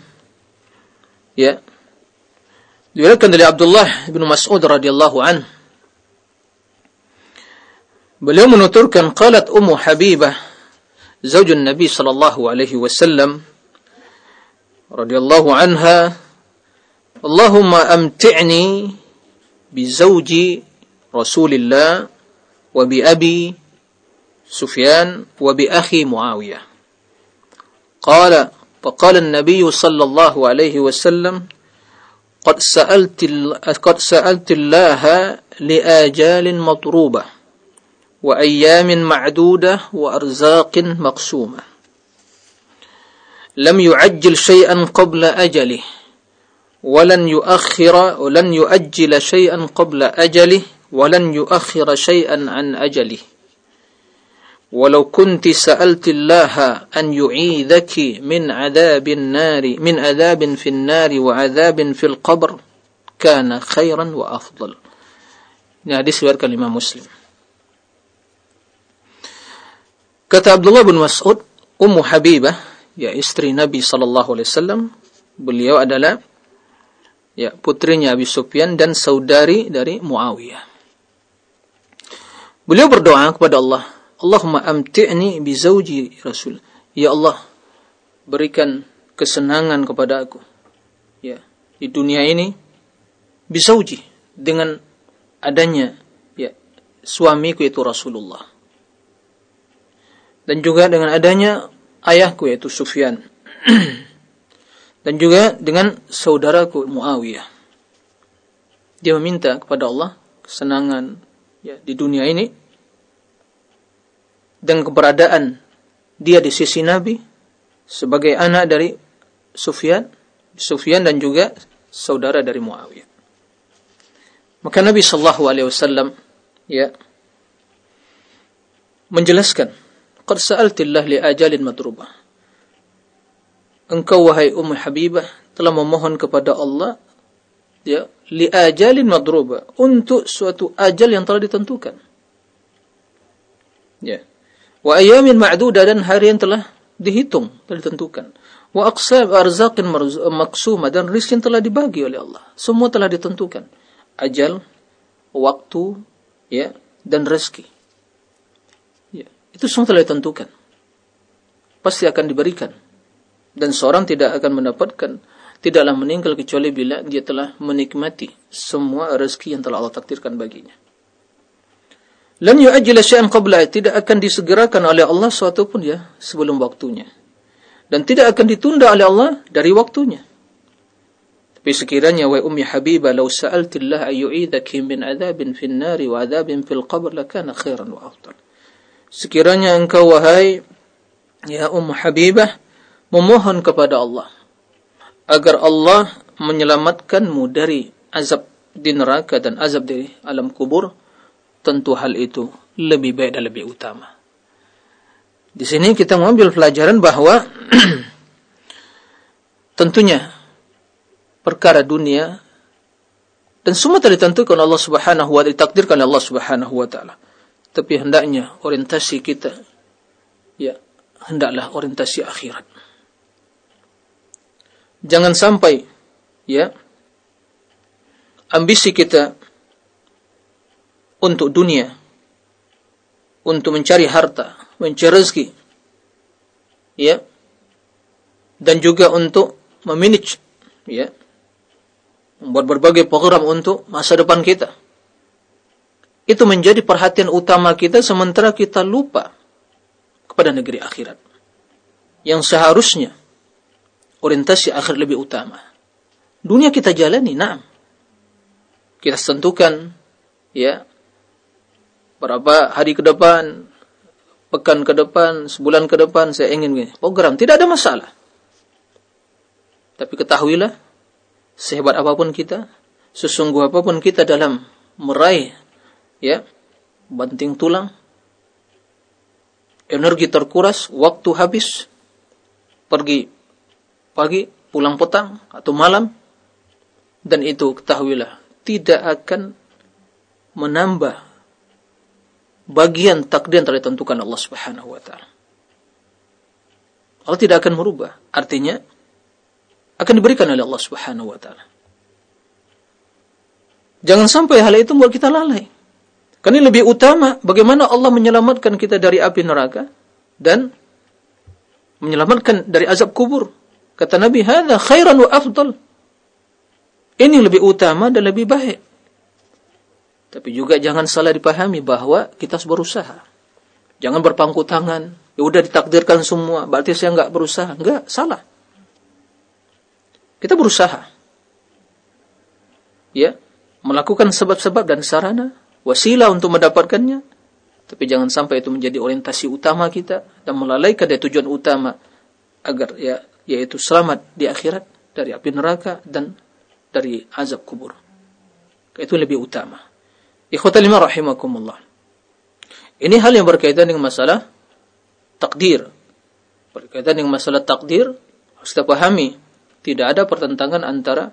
ya diriwayatkan dari Abdullah bin Mas'ud radhiyallahu anhu باليوم تركا قالت أم حبيبة زوج النبي صلى الله عليه وسلم رضي الله عنها اللهم أمتعني بزوجي رسول الله وبأبي سفيان وبأخي معاوية. قال فقال النبي صلى الله عليه وسلم قد سألت, قد سألت الله لآجال مطروبة. وأيام معدودة وأرزاق مقسومة. لم يعجل شيئا قبل أجله ولن يؤخر ولن يؤجل شيئا قبل أجله ولن يؤخر شيئا عن أجله. ولو كنت سألت الله أن يعيذك من عذاب النار من عذاب في النار وعذاب في القبر كان خيرا وأفضل. Ini hadis Imam Muslim. Kata Abdullah bin Mas'ud, Ummu Habibah, ya istri Nabi sallallahu alaihi wasallam, beliau adalah ya putrinya Abi Sufyan dan saudari dari Muawiyah. Beliau berdoa kepada Allah, Allahumma amti'ni bi zauji Rasul. Ya Allah, berikan kesenangan kepada aku. Ya, di dunia ini bisauji dengan adanya ya suamiku itu Rasulullah dan juga dengan adanya ayahku yaitu Sufyan. Dan juga dengan saudaraku Muawiyah. Dia meminta kepada Allah kesenangan ya di dunia ini. Dan keberadaan dia di sisi Nabi sebagai anak dari Sufyan Sufyan dan juga saudara dari Muawiyah. Maka Nabi sallallahu alaihi wasallam ya menjelaskan Qad sa'altillah li ajalin madrubah. Engkau wahai Ummu Habibah telah memohon kepada Allah ya li ajalin madruba untuk suatu ajal yang telah ditentukan. Ya. Wa ayamin ma'dudah dan hari yang telah dihitung, telah ditentukan. Wa aqsab arzaqin maksuma dan rizki yang telah dibagi oleh Allah. Semua telah ditentukan. Ajal, waktu, ya, dan rezeki. Itu semua telah ditentukan. Pasti akan diberikan. Dan seorang tidak akan mendapatkan tidaklah meninggal kecuali bila dia telah menikmati semua rezeki yang telah Allah takdirkan baginya. Lan yu'ajjila syai'an qabla tidak akan disegerakan oleh Allah suatu pun ya sebelum waktunya. Dan tidak akan ditunda oleh Allah dari waktunya. Tapi sekiranya wa ummi Habibah law sa'altillah ayyu'idaki min adzabin fin nari wa adzabin fil qabr lakana khairan wa afdal. Sekiranya engkau wahai ya Ummu Habibah memohon kepada Allah agar Allah menyelamatkanmu dari azab di neraka dan azab di alam kubur tentu hal itu lebih baik dan lebih utama. Di sini kita mengambil pelajaran bahwa tentunya perkara dunia dan semua telah ditentukan Allah Subhanahu wa taala ditakdirkan oleh Allah Subhanahu wa taala. Tapi hendaknya orientasi kita ya hendaklah orientasi akhirat. Jangan sampai ya ambisi kita untuk dunia, untuk mencari harta, mencari rezeki, ya, dan juga untuk memanage, ya, membuat berbagai program untuk masa depan kita. Itu menjadi perhatian utama kita sementara kita lupa kepada negeri akhirat. Yang seharusnya orientasi akhir lebih utama. Dunia kita jalani, nah. Kita tentukan, ya, berapa hari ke depan, pekan ke depan, sebulan ke depan saya ingin program, tidak ada masalah. Tapi ketahuilah, sehebat apa pun kita, sesungguh apa pun kita dalam meraih ya banting tulang, energi terkuras, waktu habis, pergi pagi, pulang petang atau malam, dan itu ketahuilah tidak akan menambah bagian takdir yang telah ditentukan Allah Subhanahu wa taala. Allah tidak akan merubah. Artinya akan diberikan oleh Allah Subhanahu wa taala. Jangan sampai hal itu membuat kita lalai. Karena ini lebih utama bagaimana Allah menyelamatkan kita dari api neraka dan menyelamatkan dari azab kubur. Kata Nabi, "Hadza khairan wa afdal." Ini lebih utama dan lebih baik. Tapi juga jangan salah dipahami bahwa kita harus berusaha. Jangan berpangku tangan. Ya udah ditakdirkan semua, berarti saya nggak berusaha. Enggak, salah. Kita berusaha. Ya, melakukan sebab-sebab dan sarana, wasilah untuk mendapatkannya. Tapi jangan sampai itu menjadi orientasi utama kita dan melalaikan dari tujuan utama agar ya yaitu selamat di akhirat dari api neraka dan dari azab kubur. Itu lebih utama. Ikhwatal lima rahimakumullah. Ini hal yang berkaitan dengan masalah takdir. Berkaitan dengan masalah takdir, harus kita pahami. Tidak ada pertentangan antara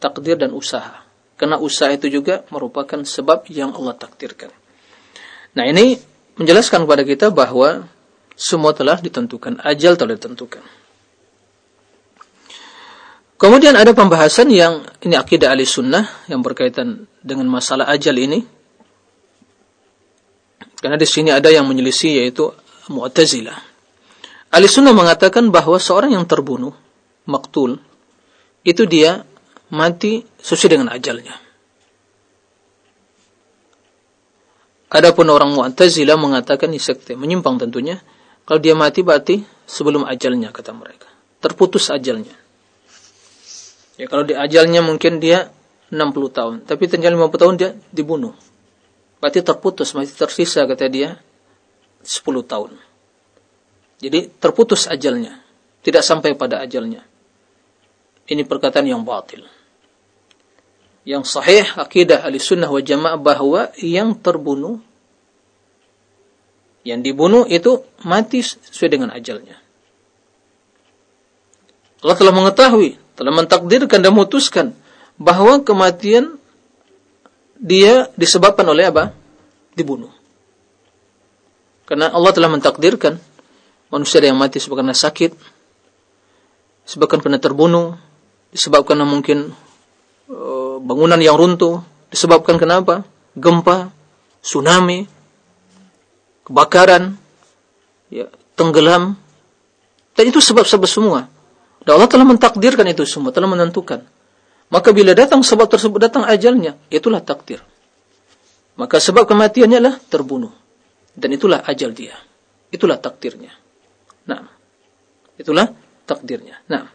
takdir dan usaha. Karena usaha itu juga merupakan sebab yang Allah takdirkan. Nah ini menjelaskan kepada kita bahwa semua telah ditentukan. Ajal telah ditentukan. Kemudian ada pembahasan yang ini akidah ahli sunnah yang berkaitan dengan masalah ajal ini. Karena di sini ada yang menyelisih yaitu Mu'tazilah. Ahli sunnah mengatakan bahwa seorang yang terbunuh, maktul, itu dia mati sesuai dengan ajalnya. Adapun orang Mu'tazilah mengatakan ini sekte, menyimpang tentunya. Kalau dia mati berarti sebelum ajalnya kata mereka. Terputus ajalnya. Ya kalau di ajalnya mungkin dia 60 tahun, tapi ternyata 50 tahun dia dibunuh. Berarti terputus, masih tersisa kata dia 10 tahun. Jadi terputus ajalnya, tidak sampai pada ajalnya. Ini perkataan yang batil. Yang sahih akidah ahli sunnah wa jamaah bahwa yang terbunuh, yang dibunuh itu mati sesuai dengan ajalnya. Allah telah mengetahui telah mentakdirkan dan memutuskan bahwa kematian dia disebabkan oleh apa? Dibunuh. Karena Allah telah mentakdirkan manusia yang mati sebabkan karena sakit, disebabkan karena terbunuh, disebabkan mungkin bangunan yang runtuh, disebabkan kenapa? Gempa, tsunami, kebakaran, ya, tenggelam. Dan itu sebab-sebab semua. Dan Allah telah mentakdirkan itu semua, telah menentukan. Maka bila datang sebab tersebut datang ajalnya, itulah takdir. Maka sebab kematiannya adalah terbunuh. Dan itulah ajal dia. Itulah takdirnya. Nah, itulah takdirnya. Nah,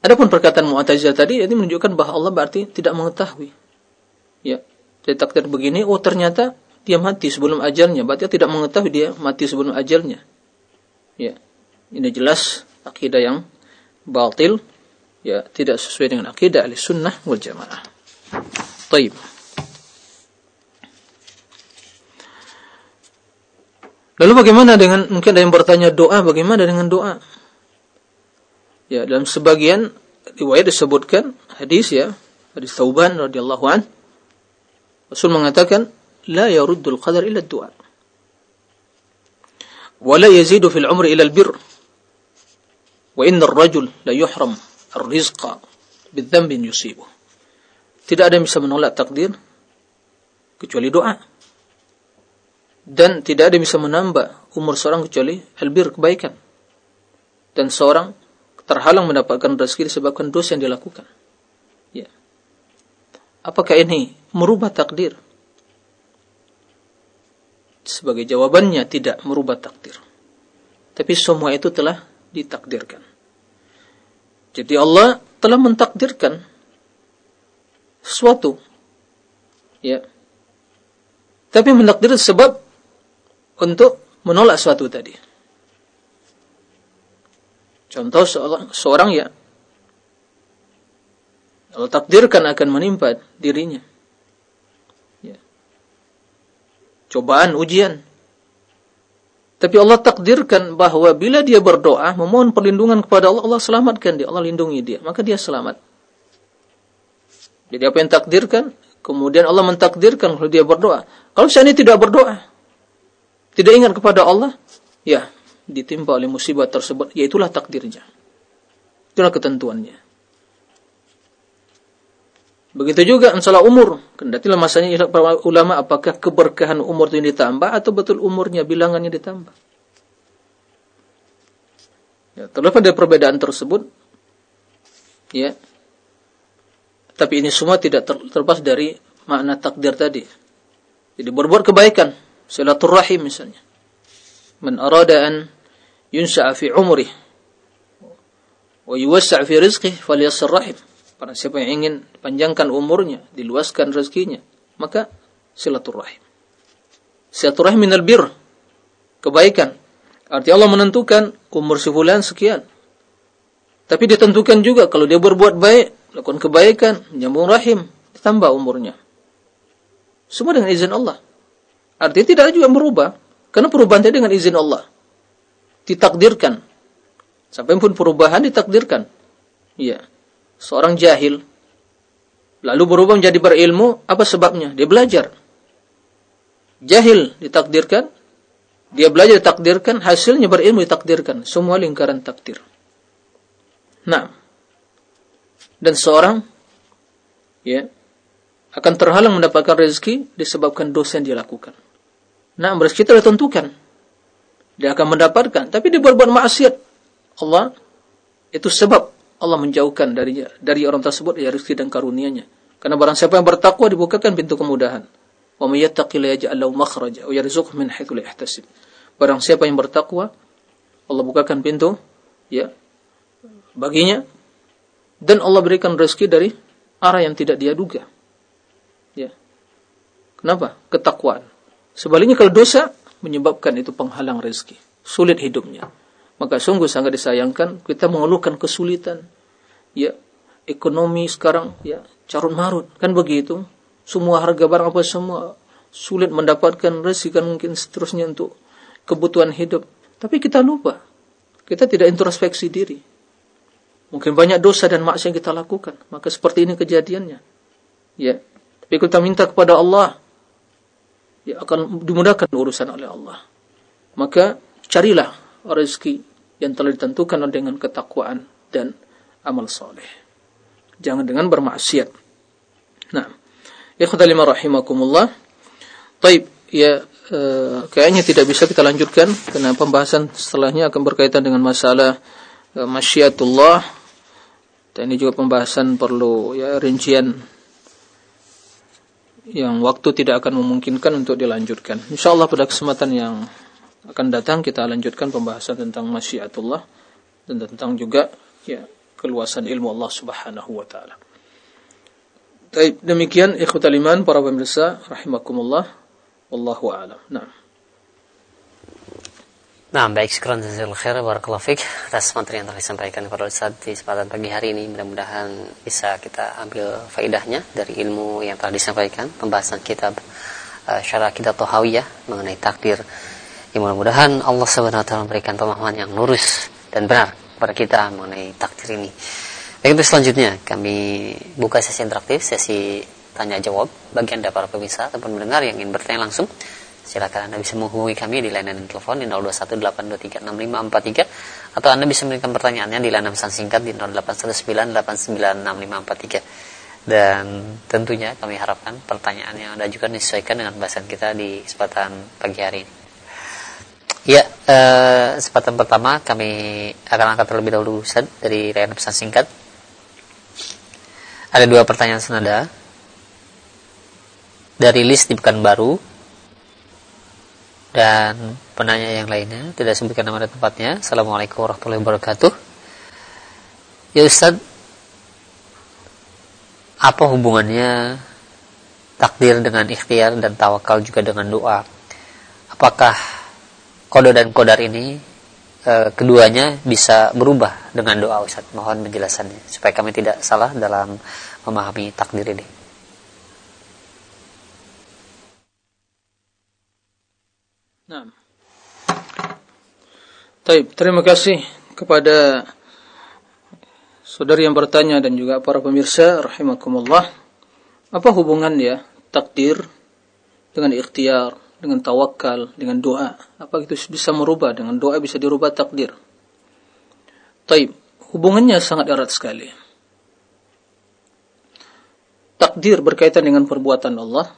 adapun perkataan Mu'tazilah tadi ini menunjukkan bahwa Allah berarti tidak mengetahui. Ya, jadi takdir begini, oh ternyata dia mati sebelum ajalnya, berarti tidak mengetahui dia mati sebelum ajalnya. Ya, ini jelas akidah yang batil, ya tidak sesuai dengan akidah ahli sunnah wal jamaah. Taib. Lalu bagaimana dengan mungkin ada yang bertanya doa bagaimana dengan doa? Ya, dalam sebagian riwayat disebutkan hadis ya, hadis Tauban radhiyallahu an. Rasul mengatakan, "La yaruddul qadar illa doa." Wa la yazidu fil umri ila al-birr. Wa inna ar-rajul. Tidak ada yang bisa menolak takdir kecuali doa dan tidak ada yang bisa menambah umur seorang kecuali albir kebaikan dan seorang terhalang mendapatkan rezeki disebabkan dosa yang dilakukan. Ya. Apakah ini merubah takdir? Sebagai jawabannya tidak merubah takdir. Tapi semua itu telah ditakdirkan. Jadi Allah telah mentakdirkan sesuatu. Ya. Tapi mentakdir sebab untuk menolak suatu tadi. Contoh seorang, seorang ya Allah takdirkan akan menimpa dirinya. Ya. Cobaan, ujian. Tapi Allah takdirkan bahwa bila dia berdoa, memohon perlindungan kepada Allah, Allah selamatkan dia, Allah lindungi dia, maka dia selamat. Jadi apa yang takdirkan, kemudian Allah mentakdirkan kalau dia berdoa. Kalau seandainya tidak berdoa, tidak ingat kepada Allah, ya ditimpa oleh musibah tersebut, yaitulah takdirnya. Itulah ketentuannya. Begitu juga masalah umur. Kendatilah masanya para ulama apakah keberkahan umur itu ditambah atau betul umurnya bilangannya ditambah. Ya, terlepas dari perbedaan tersebut, ya. Tapi ini semua tidak terlepas dari makna takdir tadi. Jadi berbuat kebaikan silaturrahim misalnya. Man arada an yunsa'a fi umrih wa yuwassa' fi rizqih falyassir rahim. Para siapa yang ingin panjangkan umurnya, diluaskan rezekinya, maka silaturrahim. Silaturrahim minal bir, kebaikan. Arti Allah menentukan umur si fulan sekian. Tapi ditentukan juga kalau dia berbuat baik, lakukan kebaikan, menyambung rahim, ditambah umurnya. Semua dengan izin Allah. Artinya tidak ada juga yang berubah. Karena perubahan itu dengan izin Allah. Ditakdirkan. Sampai pun perubahan ditakdirkan. Iya. Seorang jahil. Lalu berubah menjadi berilmu. Apa sebabnya? Dia belajar. Jahil ditakdirkan. Dia belajar ditakdirkan. Hasilnya berilmu ditakdirkan. Semua lingkaran takdir. Nah. Dan seorang. Ya. Akan terhalang mendapatkan rezeki disebabkan dosa yang dia lakukan. Nah, rezeki itu ditentukan. Dia akan mendapatkan. Tapi dia berbuat maksiat. Allah, itu sebab Allah menjauhkan dari dari orang tersebut ya rezeki dan karunia-Nya. Karena barang siapa yang bertakwa dibukakan pintu kemudahan. Wa may yattaqilla yaj'al lahu makhraja wa yarzuqhu min haitsu la yahtasib. Barang siapa yang bertakwa, Allah bukakan pintu ya baginya dan Allah berikan rezeki dari arah yang tidak dia duga. Ya. Kenapa? Ketakwaan. Sebaliknya kalau dosa menyebabkan itu penghalang rezeki, sulit hidupnya. Maka sungguh sangat disayangkan kita mengeluhkan kesulitan. Ya, ekonomi sekarang ya carut marut, kan begitu. Semua harga barang apa semua sulit mendapatkan rezeki kan mungkin seterusnya untuk kebutuhan hidup. Tapi kita lupa. Kita tidak introspeksi diri. Mungkin banyak dosa dan maksiat yang kita lakukan. Maka seperti ini kejadiannya. Ya. Tapi kita minta kepada Allah ya akan dimudahkan urusan oleh Allah. Maka carilah rezeki yang telah ditentukan dengan ketakwaan dan amal soleh. Jangan dengan bermaksiat. Nah, ikhwatal rahimakumullah. Taib, ya e, kayaknya tidak bisa kita lanjutkan karena pembahasan setelahnya akan berkaitan dengan masalah e, masyiatullah. Dan ini juga pembahasan perlu ya rincian yang waktu tidak akan memungkinkan untuk dilanjutkan. Insyaallah pada kesempatan yang akan datang kita lanjutkan pembahasan tentang masyiatullah dan tentang juga ya keluasan ilmu Allah Subhanahu wa taala. Baik, demikian ikhwatal iman para pemirsa rahimakumullah. Wallahu a'lam. Nah.
Nah, baik sekarang jazakallahu khair barakallahu fik atas materi yang telah disampaikan kepada Ustaz di kesempatan pagi hari ini. Mudah-mudahan bisa kita ambil faidahnya dari ilmu yang telah disampaikan, pembahasan kitab uh, Syarah Kitab Tohawiyah mengenai takdir. Ya, mudah-mudahan Allah taala memberikan pemahaman yang lurus dan benar kepada kita mengenai takdir ini. Baik, untuk selanjutnya kami buka sesi interaktif, sesi tanya jawab bagi Anda para pemirsa ataupun mendengar yang ingin bertanya langsung silakan Anda bisa menghubungi kami di layanan telepon di 0218236543 atau Anda bisa memberikan pertanyaannya di layanan pesan singkat di 0819896543 dan tentunya kami harapkan pertanyaan yang Anda juga disesuaikan dengan bahasan kita di kesempatan pagi hari ini. Ya, eh, pertama kami akan angkat terlebih dahulu Ustaz dari layanan pesan singkat. Ada dua pertanyaan senada dari list di Pekanbaru dan penanya yang lainnya tidak sebutkan nama dan tempatnya. Assalamualaikum warahmatullahi wabarakatuh. Ya Ustaz apa hubungannya takdir dengan ikhtiar dan tawakal juga dengan doa? Apakah kode dan kodar ini e, keduanya bisa berubah dengan doa Ustaz? Mohon penjelasannya supaya kami tidak salah dalam memahami takdir ini
Nah. Taib, terima kasih kepada saudari yang bertanya dan juga para pemirsa rahimakumullah. Apa hubungan ya takdir dengan ikhtiar, dengan tawakal, dengan doa? Apa itu bisa merubah dengan doa bisa dirubah takdir? Taib, hubungannya sangat erat sekali. Takdir berkaitan dengan perbuatan Allah.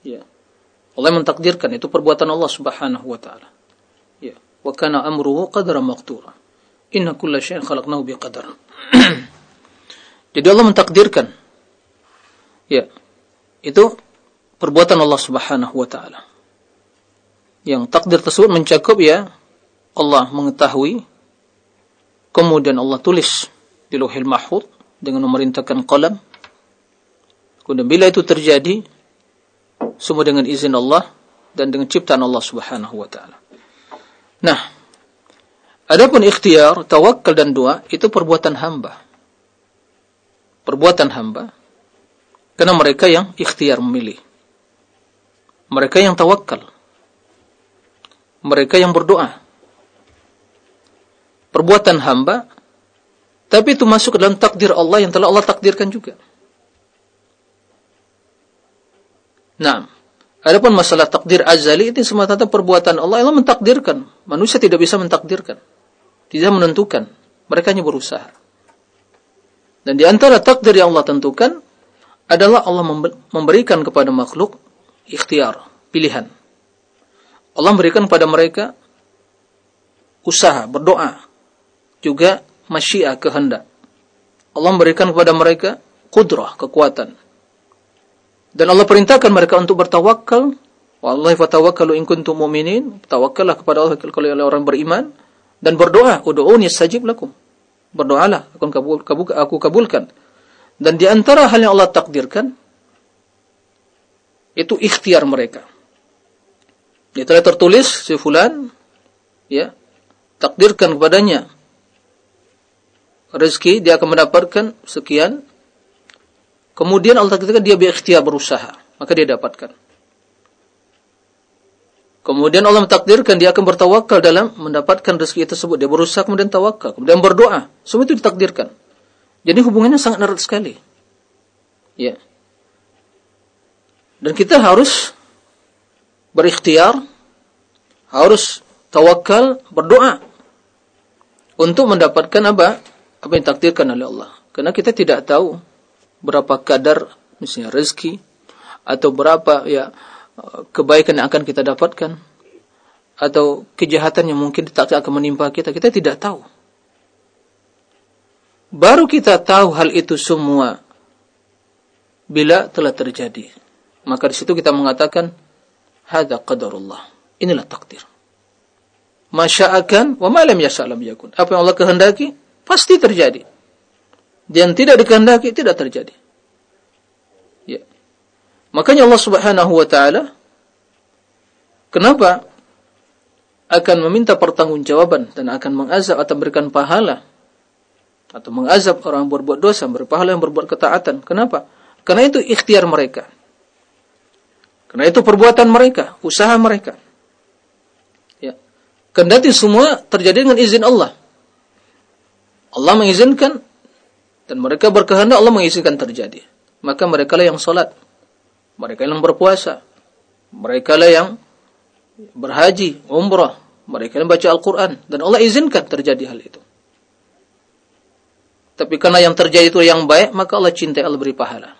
Ya, Allah mentakdirkan itu perbuatan Allah Subhanahu wa taala. Ya, wa kana amruhu qadra maqtura. Inna kulla syai'in khalaqnahu biqadar. Jadi Allah mentakdirkan. Ya. Itu perbuatan Allah Subhanahu wa taala. Yang takdir tersebut mencakup ya Allah mengetahui kemudian Allah tulis di Lauhil Mahfuz dengan memerintahkan qalam. Kemudian bila itu terjadi semua dengan izin Allah dan dengan ciptaan Allah Subhanahu wa taala. Nah, adapun ikhtiar, tawakal dan doa itu perbuatan hamba. Perbuatan hamba karena mereka yang ikhtiar memilih. Mereka yang tawakal. Mereka yang berdoa. Perbuatan hamba tapi itu masuk dalam takdir Allah yang telah Allah takdirkan juga. Nah, adapun masalah takdir azali itu semata-mata perbuatan Allah. Allah mentakdirkan. Manusia tidak bisa mentakdirkan. Tidak menentukan. Mereka hanya berusaha. Dan di antara takdir yang Allah tentukan adalah Allah memberikan kepada makhluk ikhtiar, pilihan. Allah memberikan kepada mereka usaha, berdoa, juga masyiah, kehendak. Allah memberikan kepada mereka kudrah, kekuatan. Dan Allah perintahkan mereka untuk bertawakal. Wallahi fatawakkalu in kuntum mu'minin. Tawakkallah kepada Allah kalau orang beriman dan berdoa, ud'uuni astajib lakum. Berdoalah, aku, kabul, aku kabulkan. Dan di antara hal yang Allah takdirkan itu ikhtiar mereka. Itu tertulis si fulan ya, takdirkan kepadanya rezeki dia akan mendapatkan sekian Kemudian Allah ketika dia berikhtiar berusaha, maka dia dapatkan. Kemudian Allah mentakdirkan dia akan bertawakal dalam mendapatkan rezeki tersebut. Dia berusaha kemudian tawakal, kemudian berdoa. Semua itu ditakdirkan. Jadi hubungannya sangat erat sekali. Ya. Dan kita harus berikhtiar, harus tawakal, berdoa untuk mendapatkan apa? Apa yang takdirkan oleh Allah. Karena kita tidak tahu berapa kadar misalnya rezeki atau berapa ya kebaikan yang akan kita dapatkan atau kejahatan yang mungkin tak akan menimpa kita, kita tidak tahu. Baru kita tahu hal itu semua bila telah terjadi. Maka di situ kita mengatakan hadza qadarullah. Inilah takdir. Masya'akan wa ma lam yasha'lam yakun. Apa yang Allah kehendaki pasti terjadi. Dan tidak dikehendaki tidak terjadi. Ya. Makanya Allah Subhanahu wa taala kenapa akan meminta pertanggungjawaban dan akan mengazab atau memberikan pahala atau mengazab orang yang berbuat dosa, berpahala yang berbuat ketaatan. Kenapa? Karena itu ikhtiar mereka. Karena itu perbuatan mereka, usaha mereka. Ya. Kendati semua terjadi dengan izin Allah. Allah mengizinkan dan mereka berkehendak Allah mengizinkan terjadi. Maka mereka lah yang salat. Mereka yang berpuasa. Mereka lah yang berhaji, umrah. Mereka yang baca Al-Quran. Dan Allah izinkan terjadi hal itu. Tapi karena yang terjadi itu yang baik, maka Allah cintai, Allah beri pahala.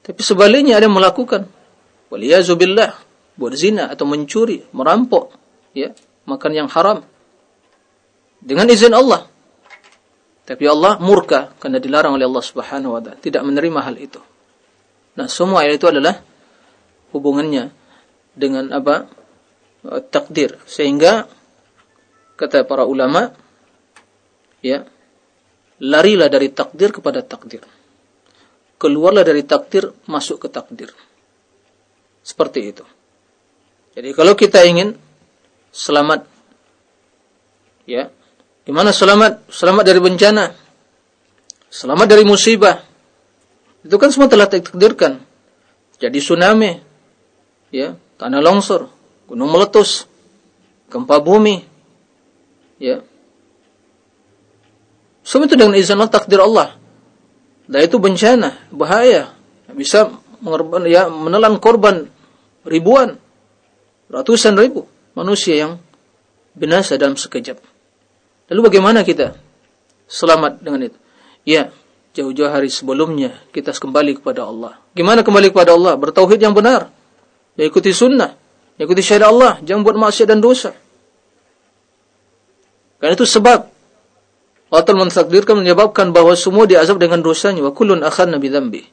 Tapi sebaliknya ada yang melakukan. Waliyazubillah. Buat zina atau mencuri, merampok. ya Makan yang haram. Dengan izin Allah. Tapi Allah murka karena dilarang oleh Allah Subhanahu wa taala, tidak menerima hal itu. Nah, semua itu adalah hubungannya dengan apa? takdir. Sehingga kata para ulama ya, larilah dari takdir kepada takdir. Keluarlah dari takdir, masuk ke takdir. Seperti itu. Jadi kalau kita ingin selamat, ya, gimana selamat? Selamat dari bencana, selamat dari musibah. Itu kan semua telah ditakdirkan. Jadi tsunami, ya, tanah longsor, gunung meletus, gempa bumi, ya, semua itu dengan izin Allah, takdir Allah. Dan itu bencana, bahaya. Bisa ya, menelan korban ribuan, ratusan ribu manusia yang binasa dalam sekejap. Lalu bagaimana kita selamat dengan itu? Ya, jauh-jauh hari sebelumnya kita kembali kepada Allah. Gimana kembali kepada Allah? Bertauhid yang benar. Ya, ikuti sunnah. Ya, ikuti syariat Allah. Jangan buat maksiat dan dosa. Karena itu sebab Allah Ta'ala mentakdirkan menyebabkan bahwa semua diazab dengan dosanya wa kullun akhanna bidzambi.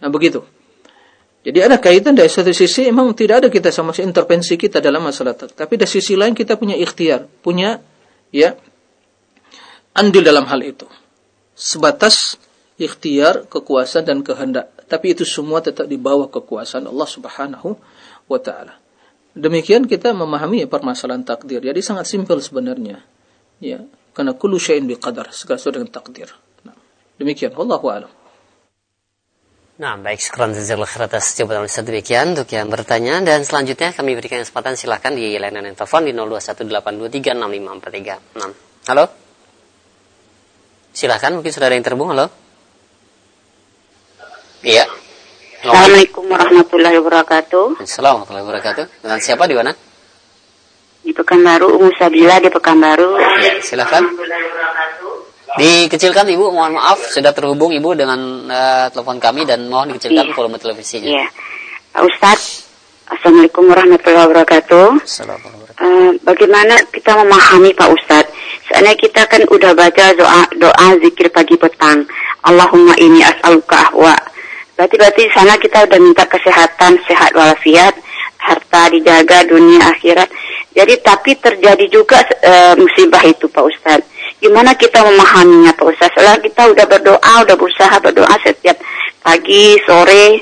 Nah begitu. Jadi ada kaitan dari satu sisi memang tidak ada kita sama sekali intervensi kita dalam masalah. Tapi dari sisi lain kita punya ikhtiar, punya ya andil dalam hal itu. Sebatas ikhtiar, kekuasaan dan kehendak. Tapi itu semua tetap di bawah kekuasaan Allah Subhanahu wa taala. Demikian kita memahami permasalahan takdir. Jadi sangat simpel sebenarnya. Ya, karena kullu syai'in biqadar, segala sesuatu dengan takdir. Nah, demikian, wallahu a'lam.
Nah, baik, sekarang jazakallahu khair atas jawaban Ustaz demikian untuk yang bertanya dan selanjutnya kami berikan kesempatan silakan di layanan telepon di 0218236543. Halo? Silakan, mungkin sudah ada yang terhubung, halo? Iya.
Assalamualaikum warahmatullahi wabarakatuh.
Assalamualaikum warahmatullahi wabarakatuh. Dengan siapa di mana?
Di Pekanbaru, Umu Sabila di Pekanbaru.
Ya, silakan. Dikecilkan Ibu, mohon maaf sudah terhubung Ibu dengan uh, telepon kami dan mohon dikecilkan
Iya.
volume televisinya.
Iya. Ustadz, Assalamualaikum warahmatullahi wabarakatuh.
Assalamualaikum warahmatullahi
Eh, bagaimana kita memahami Pak Ustadz? Soalnya kita kan udah baca doa doa zikir pagi petang. Allahumma ini as'aluka ahwa. Berarti berarti di sana kita udah minta kesehatan, sehat walafiat, harta dijaga dunia akhirat. Jadi tapi terjadi juga eh, musibah itu Pak Ustadz. Gimana kita memahaminya Pak Ustadz? Soalnya kita udah berdoa, udah berusaha berdoa setiap pagi, sore,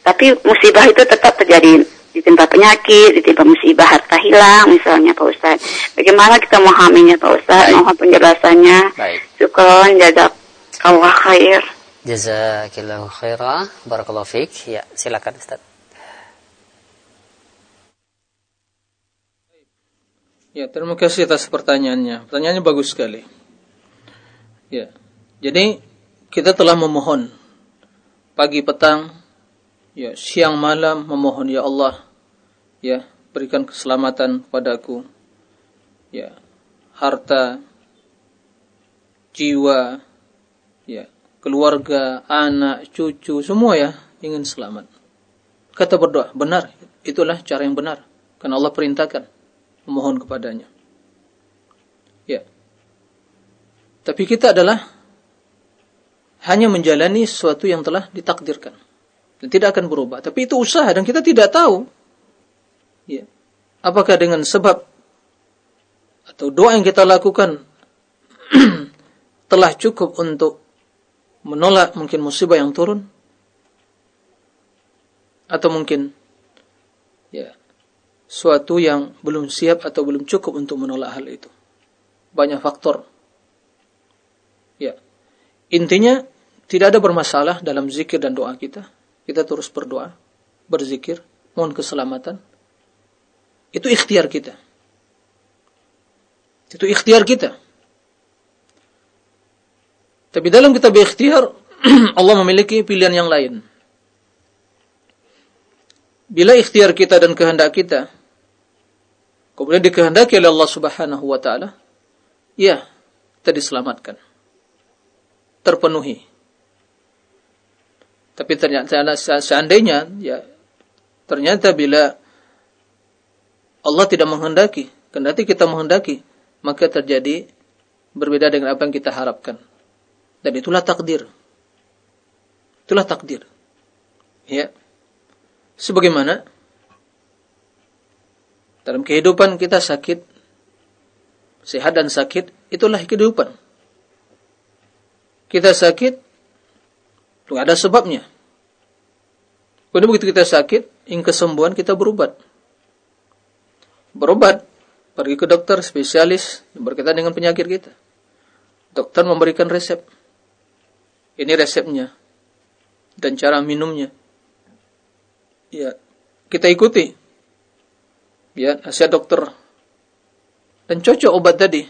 tapi musibah itu tetap terjadi ditimpa penyakit, ditimpa musibah harta hilang misalnya Pak Ustaz. Bagaimana kita memahaminya Pak Ustaz?
Baik.
Mohon penjelasannya.
Baik.
Syukron, jazakallah khair.
Jazakillahu khairah. Barakallahu fiik. Ya, silakan Ustaz.
Ya, terima kasih atas pertanyaannya. Pertanyaannya bagus sekali. Ya. Jadi kita telah memohon pagi petang, ya, siang malam memohon ya Allah, ya, berikan keselamatan padaku ya harta jiwa ya keluarga anak cucu semua ya ingin selamat kata berdoa benar itulah cara yang benar karena Allah perintahkan memohon kepadanya. Ya. Tapi kita adalah hanya menjalani sesuatu yang telah ditakdirkan. Dan tidak akan berubah. Tapi itu usaha dan kita tidak tahu. Ya. Apakah dengan sebab atau doa yang kita lakukan telah cukup untuk menolak mungkin musibah yang turun? Atau mungkin ya suatu yang belum siap atau belum cukup untuk menolak hal itu. Banyak faktor. Ya. Intinya tidak ada bermasalah dalam zikir dan doa kita. Kita terus berdoa berzikir mohon keselamatan. Itu ikhtiar kita. Itu ikhtiar kita. Tapi dalam kita berikhtiar, Allah memiliki pilihan yang lain. Bila ikhtiar kita dan kehendak kita, kemudian dikehendaki oleh Allah subhanahu wa ta'ala, ya, kita diselamatkan. Terpenuhi. Tapi ternyata seandainya, ya, ternyata bila Allah tidak menghendaki, kendati kita menghendaki, maka terjadi berbeda dengan apa yang kita harapkan. Dan itulah takdir. Itulah takdir. Ya. Sebagaimana dalam kehidupan kita sakit, sehat dan sakit, itulah kehidupan. Kita sakit, itu ada sebabnya. Kemudian begitu kita sakit, ingin kesembuhan kita berobat. Berobat pergi ke dokter spesialis yang berkaitan dengan penyakit kita. Dokter memberikan resep. Ini resepnya dan cara minumnya. Ya, kita ikuti. Ya, nasihat dokter. Dan cocok obat tadi.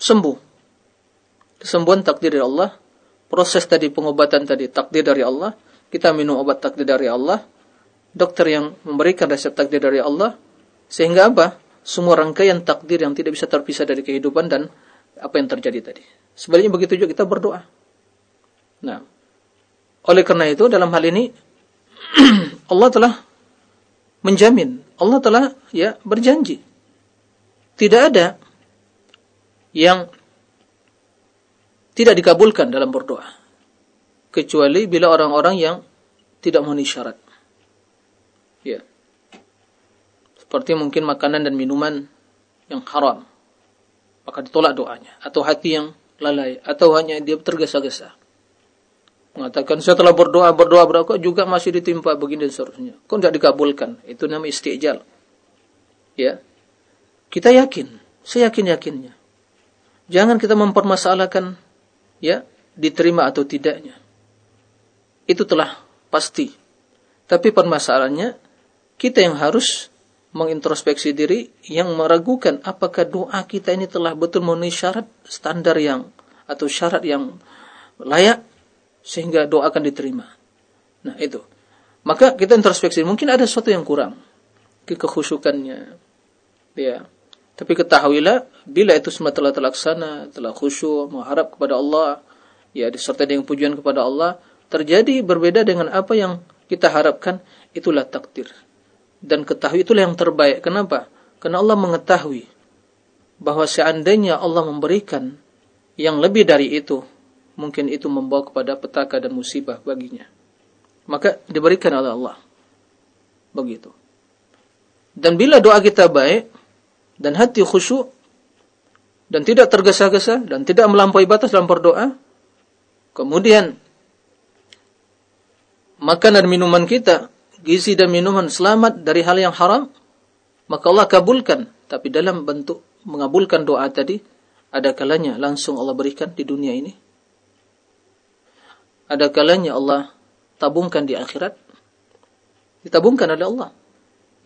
Sembuh. Kesembuhan takdir dari Allah. Proses tadi pengobatan tadi takdir dari Allah. Kita minum obat takdir dari Allah. Dokter yang memberikan resep takdir dari Allah. Sehingga apa? semua rangkaian takdir yang tidak bisa terpisah dari kehidupan dan apa yang terjadi tadi. Sebaliknya begitu juga kita berdoa. Nah, oleh karena itu dalam hal ini Allah telah menjamin, Allah telah ya berjanji. Tidak ada yang tidak dikabulkan dalam berdoa. Kecuali bila orang-orang yang tidak memenuhi syarat. Ya. Seperti mungkin makanan dan minuman yang haram. Maka ditolak doanya. Atau hati yang lalai. Atau hanya dia tergesa-gesa mengatakan saya telah berdoa berdoa berdoa juga masih ditimpa begini? Dan seterusnya. Kok tidak dikabulkan? Itu namanya istijal. Ya. Kita yakin. Saya yakin yakinnya. Jangan kita mempermasalahkan ya diterima atau tidaknya. Itu telah pasti. Tapi permasalahannya kita yang harus mengintrospeksi diri yang meragukan apakah doa kita ini telah betul memenuhi syarat standar yang atau syarat yang layak sehingga doa akan diterima. Nah, itu. Maka kita introspeksi, mungkin ada sesuatu yang kurang ke kekhusyukannya. Ya. Tapi ketahuilah bila itu semua telah terlaksana, telah khusyuk, mengharap kepada Allah, ya disertai dengan pujian kepada Allah, terjadi berbeda dengan apa yang kita harapkan, itulah takdir dan ketahui itulah yang terbaik. Kenapa? Karena Allah mengetahui bahwa seandainya Allah memberikan yang lebih dari itu, mungkin itu membawa kepada petaka dan musibah baginya. Maka diberikan oleh Allah. Begitu. Dan bila doa kita baik dan hati khusyuk dan tidak tergesa-gesa dan tidak melampaui batas dalam berdoa, kemudian makan dan minuman kita gizi dan minuman selamat dari hal yang haram, maka Allah kabulkan. Tapi dalam bentuk mengabulkan doa tadi, ada kalanya langsung Allah berikan di dunia ini. Ada kalanya Allah tabungkan di akhirat. Ditabungkan oleh Allah.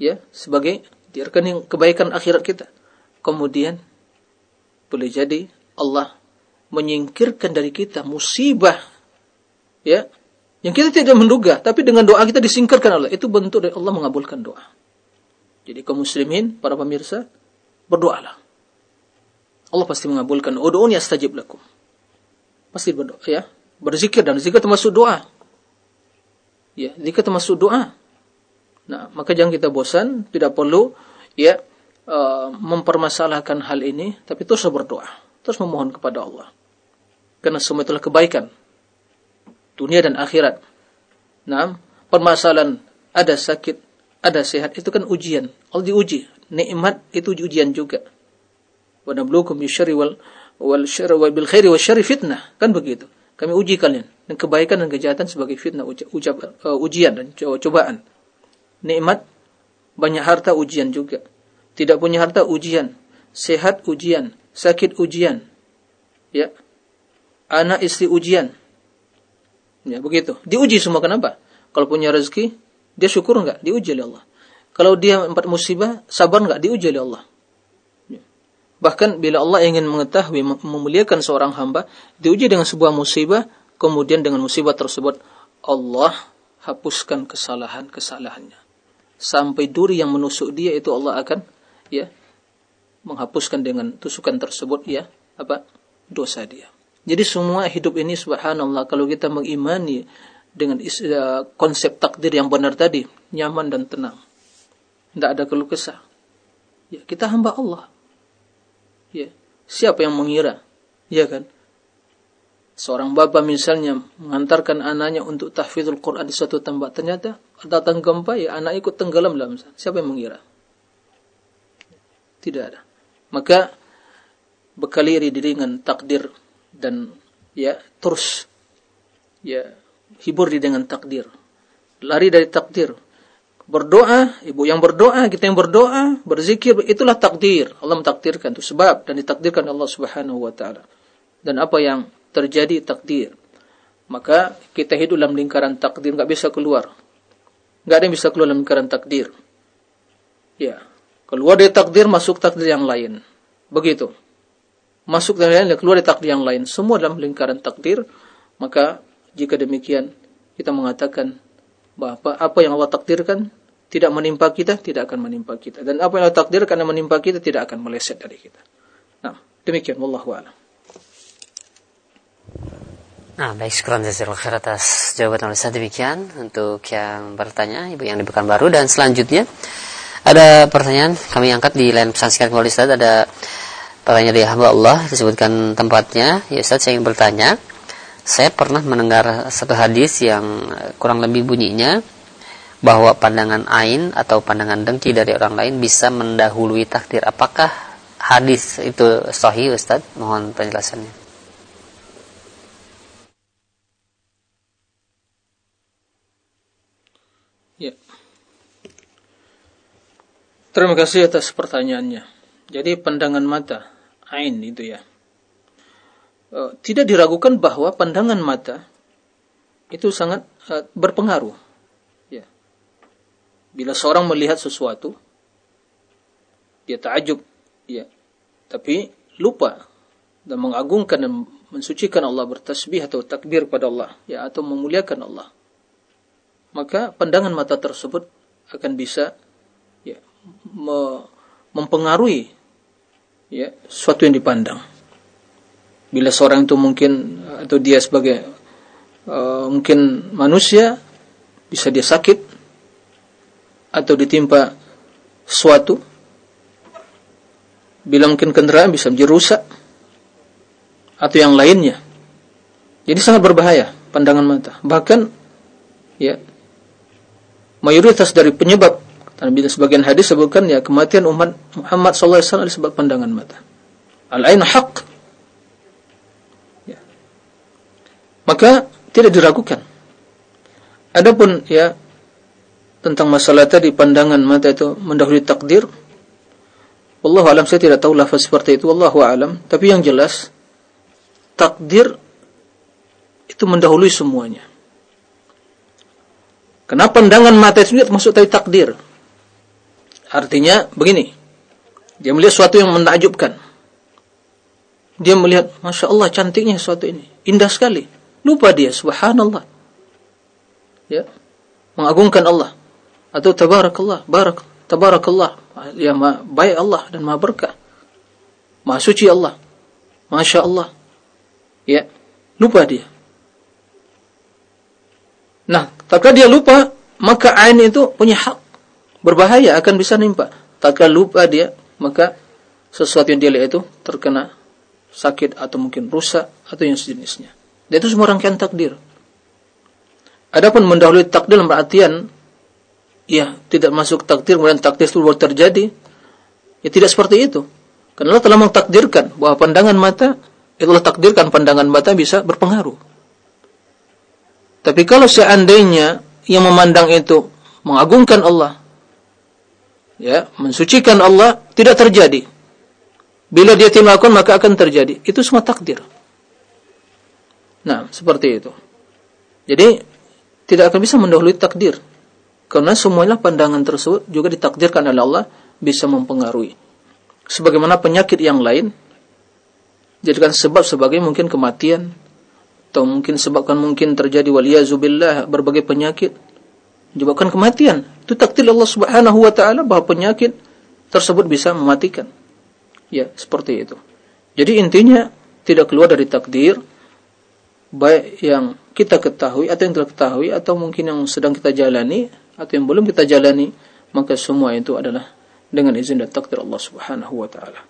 Ya, sebagai di rekening kebaikan akhirat kita. Kemudian boleh jadi Allah menyingkirkan dari kita musibah ya yang kita tidak menduga, tapi dengan doa kita disingkirkan Allah. Itu bentuk dari Allah mengabulkan doa. Jadi kaum muslimin, para pemirsa, berdoalah. Allah pasti mengabulkan. Udu'uni astajib lakum. Pasti berdoa ya. Berzikir dan zikir termasuk doa. Ya, zikir termasuk doa. Nah, maka jangan kita bosan, tidak perlu ya uh, mempermasalahkan hal ini, tapi terus berdoa, terus memohon kepada Allah. Karena semua itulah kebaikan dunia dan akhirat. Nah, permasalahan ada sakit, ada sehat itu kan ujian. Allah diuji. Nikmat itu ujian juga. Wa nabluukum bisyarri wal wal syarri wal bil khairi fitnah. Kan begitu. Kami uji kalian dan kebaikan dan kejahatan sebagai fitnah ucap, uh, ujian dan cobaan. Nikmat banyak harta ujian juga. Tidak punya harta ujian. Sehat ujian, sakit ujian. Ya. Anak istri ujian. Ya, begitu. Diuji semua kenapa? Kalau punya rezeki, dia syukur enggak? Diuji oleh Allah. Kalau dia empat musibah, sabar enggak? Diuji oleh Allah. Bahkan bila Allah ingin mengetahui, memuliakan seorang hamba, diuji dengan sebuah musibah, kemudian dengan musibah tersebut, Allah hapuskan kesalahan-kesalahannya. Sampai duri yang menusuk dia itu Allah akan ya menghapuskan dengan tusukan tersebut ya apa dosa dia. Jadi semua hidup ini subhanallah kalau kita mengimani dengan uh, konsep takdir yang benar tadi, nyaman dan tenang. Tidak ada keluh kesah. Ya, kita hamba Allah. Ya, siapa yang mengira? Ya kan? Seorang bapak misalnya mengantarkan anaknya untuk tahfidzul Quran di suatu tempat, ternyata datang gempa ya anak ikut tenggelam dalam. Siapa yang mengira? Tidak ada. Maka bekali diri dengan takdir dan ya terus ya hibur diri dengan takdir. Lari dari takdir. Berdoa, ibu yang berdoa, kita yang berdoa, berzikir, itulah takdir. Allah mentakdirkan itu sebab dan ditakdirkan Allah Subhanahu wa taala. Dan apa yang terjadi takdir. Maka kita hidup dalam lingkaran takdir, nggak bisa keluar. Nggak ada yang bisa keluar dalam lingkaran takdir. Ya, keluar dari takdir masuk takdir yang lain. Begitu. Masuk dari lain, keluar dari takdir yang lain. Semua dalam lingkaran takdir. Maka jika demikian, kita mengatakan bahwa apa yang Allah takdirkan tidak menimpa kita, tidak akan menimpa kita. Dan apa yang Allah takdirkan yang menimpa kita tidak akan meleset dari kita. Nah, demikian. Wallahu a'lam.
Nah, baik syukuran jazakallahu khair atas jawaban Ustaz demikian untuk yang bertanya, Ibu yang di baru dan selanjutnya ada pertanyaan kami angkat di line pesan singkat kembali ada pertanyaan dari hamba Allah disebutkan tempatnya ya Ustaz saya ingin bertanya saya pernah mendengar satu hadis yang kurang lebih bunyinya bahwa pandangan ain atau pandangan dengki dari orang lain bisa mendahului takdir. Apakah hadis itu sahih Ustaz? Mohon penjelasannya.
Ya. Terima kasih atas pertanyaannya. Jadi pandangan mata, ain itu ya tidak diragukan bahwa pandangan mata itu sangat uh, berpengaruh. Ya. Bila seorang melihat sesuatu, dia takjub, ya, tapi lupa dan mengagungkan dan mensucikan Allah bertasbih atau takbir pada Allah, ya, atau memuliakan Allah. Maka pandangan mata tersebut akan bisa ya, me mempengaruhi ya, sesuatu yang dipandang bila seorang itu mungkin atau dia sebagai uh, mungkin manusia bisa dia sakit atau ditimpa suatu bila mungkin kendaraan bisa menjadi rusak atau yang lainnya. Jadi sangat berbahaya pandangan mata. Bahkan ya mayoritas dari penyebab dan sebagian hadis sebutkan ya kematian umat Muhammad SAW disebabkan pandangan mata. Al-ain haq maka tidak diragukan. Adapun ya tentang masalah tadi pandangan mata itu mendahului takdir. Wallahu alam saya tidak tahu lafaz seperti itu wallahu alam, tapi yang jelas takdir itu mendahului semuanya. Kenapa pandangan mata itu termasuk tadi takdir? Artinya begini. Dia melihat sesuatu yang menakjubkan. Dia melihat, Masya Allah cantiknya sesuatu ini. Indah sekali. Lupa dia, subhanallah. Ya. Mengagungkan Allah. Atau tabarakallah, barak. tabarakallah ya ma baik Allah dan maha berkah maha suci Allah masya Allah ya lupa dia nah tatkala dia lupa maka ain itu punya hak berbahaya akan bisa nimpa tatkala lupa dia maka sesuatu yang dia lihat itu terkena sakit atau mungkin rusak atau yang sejenisnya dan itu semua rangkaian takdir. Adapun mendahului takdir dalam artian ya tidak masuk takdir kemudian takdir itu baru terjadi ya tidak seperti itu. Karena Allah telah mentakdirkan bahwa pandangan mata itulah takdirkan pandangan mata bisa berpengaruh. Tapi kalau seandainya yang memandang itu mengagungkan Allah ya mensucikan Allah tidak terjadi. Bila dia tidak melakukan maka akan terjadi. Itu semua takdir nah seperti itu jadi tidak akan bisa mendahului takdir. Karena semuanya pandangan tersebut juga ditakdirkan oleh Allah bisa mempengaruhi. Sebagaimana penyakit yang lain, jadikan sebab sebagai mungkin kematian, atau mungkin sebabkan mungkin terjadi waliyazubillah berbagai penyakit, menyebabkan kematian. Itu takdir Allah subhanahu wa ta'ala bahwa penyakit tersebut bisa mematikan. Ya, seperti itu. Jadi intinya tidak keluar dari takdir, baik yang kita ketahui atau yang telah ketahui atau mungkin yang sedang kita jalani atau yang belum kita jalani maka semua itu adalah dengan izin dan takdir Allah Subhanahu wa taala.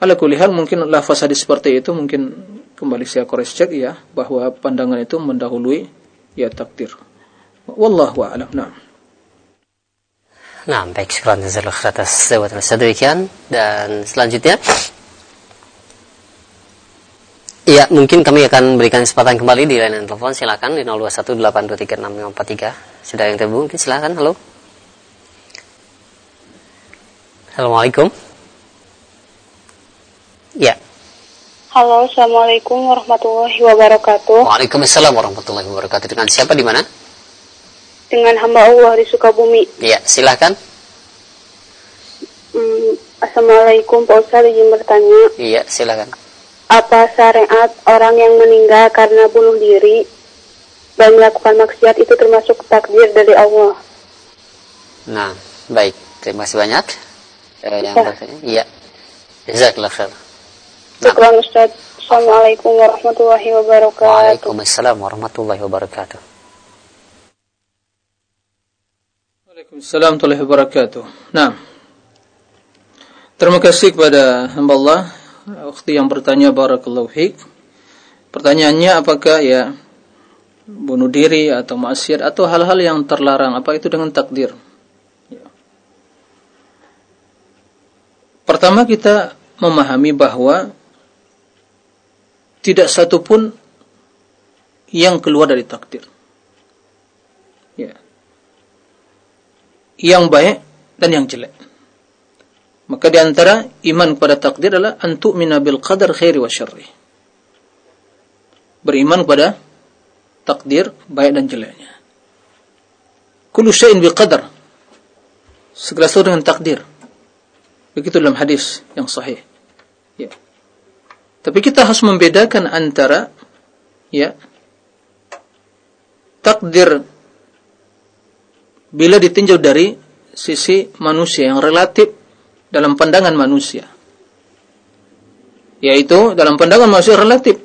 Ala kulli hal mungkin lafaz hadis seperti itu mungkin kembali saya koreksi cek ya bahwa pandangan itu mendahului ya takdir. Wallahu a'lam. Nah.
Nah, baik, syukur atas dan selanjutnya Iya, mungkin kami akan berikan kesempatan kembali di layanan telepon. Silakan di 0218236543. Sudah yang terhubung, mungkin silakan. Halo. Assalamualaikum. Ya.
Halo, Assalamualaikum warahmatullahi wabarakatuh.
Waalaikumsalam warahmatullahi wabarakatuh. Dengan siapa di mana?
Dengan hamba Allah di Sukabumi.
Iya, silakan.
Hmm, Assalamualaikum, Pak Ustaz izin bertanya.
Iya, silakan
apa syariat orang yang meninggal karena bunuh diri dan melakukan maksiat itu termasuk takdir dari Allah.
Nah, baik. Terima kasih banyak. Eh, yang ya. bertanya. Iya. Jazakallah khair.
Syukran Ustaz. Assalamualaikum warahmatullahi wabarakatuh.
Waalaikumsalam warahmatullahi wabarakatuh.
Waalaikumsalam warahmatullahi wabarakatuh. Nah, terima kasih kepada hamba Allah Waktu yang bertanya barakallahu fiik. Pertanyaannya apakah ya bunuh diri atau maksiat atau hal-hal yang terlarang apa itu dengan takdir? Ya. Pertama kita memahami bahwa tidak satu pun yang keluar dari takdir. Ya. Yang baik dan yang jelek. Maka di antara iman kepada takdir adalah antuk minabil qadar khairi wa syarri. Beriman kepada takdir baik dan jeleknya. Kullu syai'in biqadar. Segala sesuatu dengan takdir. Begitu dalam hadis yang sahih. Ya. Tapi kita harus membedakan antara ya takdir bila ditinjau dari sisi manusia yang relatif dalam pandangan manusia. Yaitu dalam pandangan manusia relatif.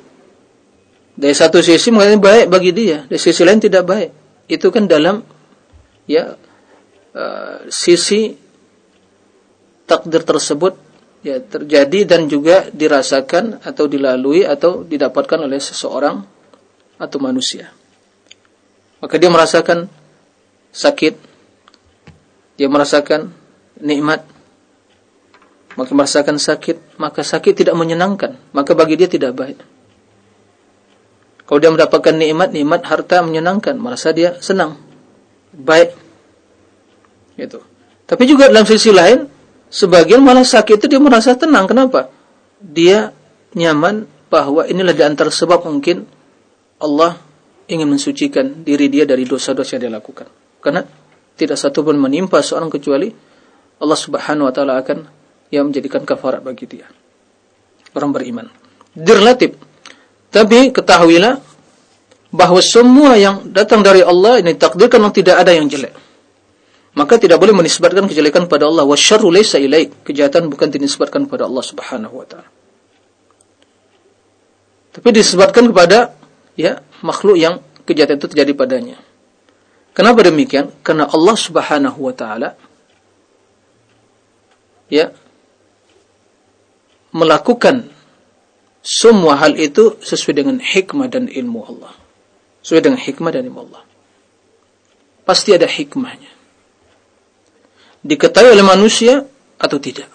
Dari satu sisi mungkin baik bagi dia, dari sisi lain tidak baik. Itu kan dalam ya uh, sisi takdir tersebut ya terjadi dan juga dirasakan atau dilalui atau didapatkan oleh seseorang atau manusia. Maka dia merasakan sakit, dia merasakan nikmat, maka merasakan sakit, maka sakit tidak menyenangkan, maka bagi dia tidak baik. Kalau dia mendapatkan nikmat, nikmat harta menyenangkan, merasa dia senang, baik. Gitu. Tapi juga dalam sisi lain, sebagian malah sakit itu dia merasa tenang. Kenapa? Dia nyaman bahwa inilah di antara sebab mungkin Allah ingin mensucikan diri dia dari dosa-dosa yang dia lakukan. Karena tidak satu pun menimpa seorang kecuali Allah Subhanahu wa taala akan yang menjadikan kafarat bagi dia. Orang beriman. Direlatif. Tapi ketahuilah bahwa semua yang datang dari Allah ini takdirkan yang tidak ada yang jelek. maka tidak boleh menisbatkan kejelekan pada Allah. Wasyarru laysa ilaik. Kejahatan bukan dinisbatkan kepada Allah Subhanahu wa taala. Tapi disebutkan kepada ya makhluk yang kejahatan itu terjadi padanya. Kenapa demikian? Karena Allah Subhanahu wa taala ya melakukan semua hal itu sesuai dengan hikmah dan ilmu Allah. Sesuai dengan hikmah dan ilmu Allah. Pasti ada hikmahnya. Diketahui oleh manusia atau tidak.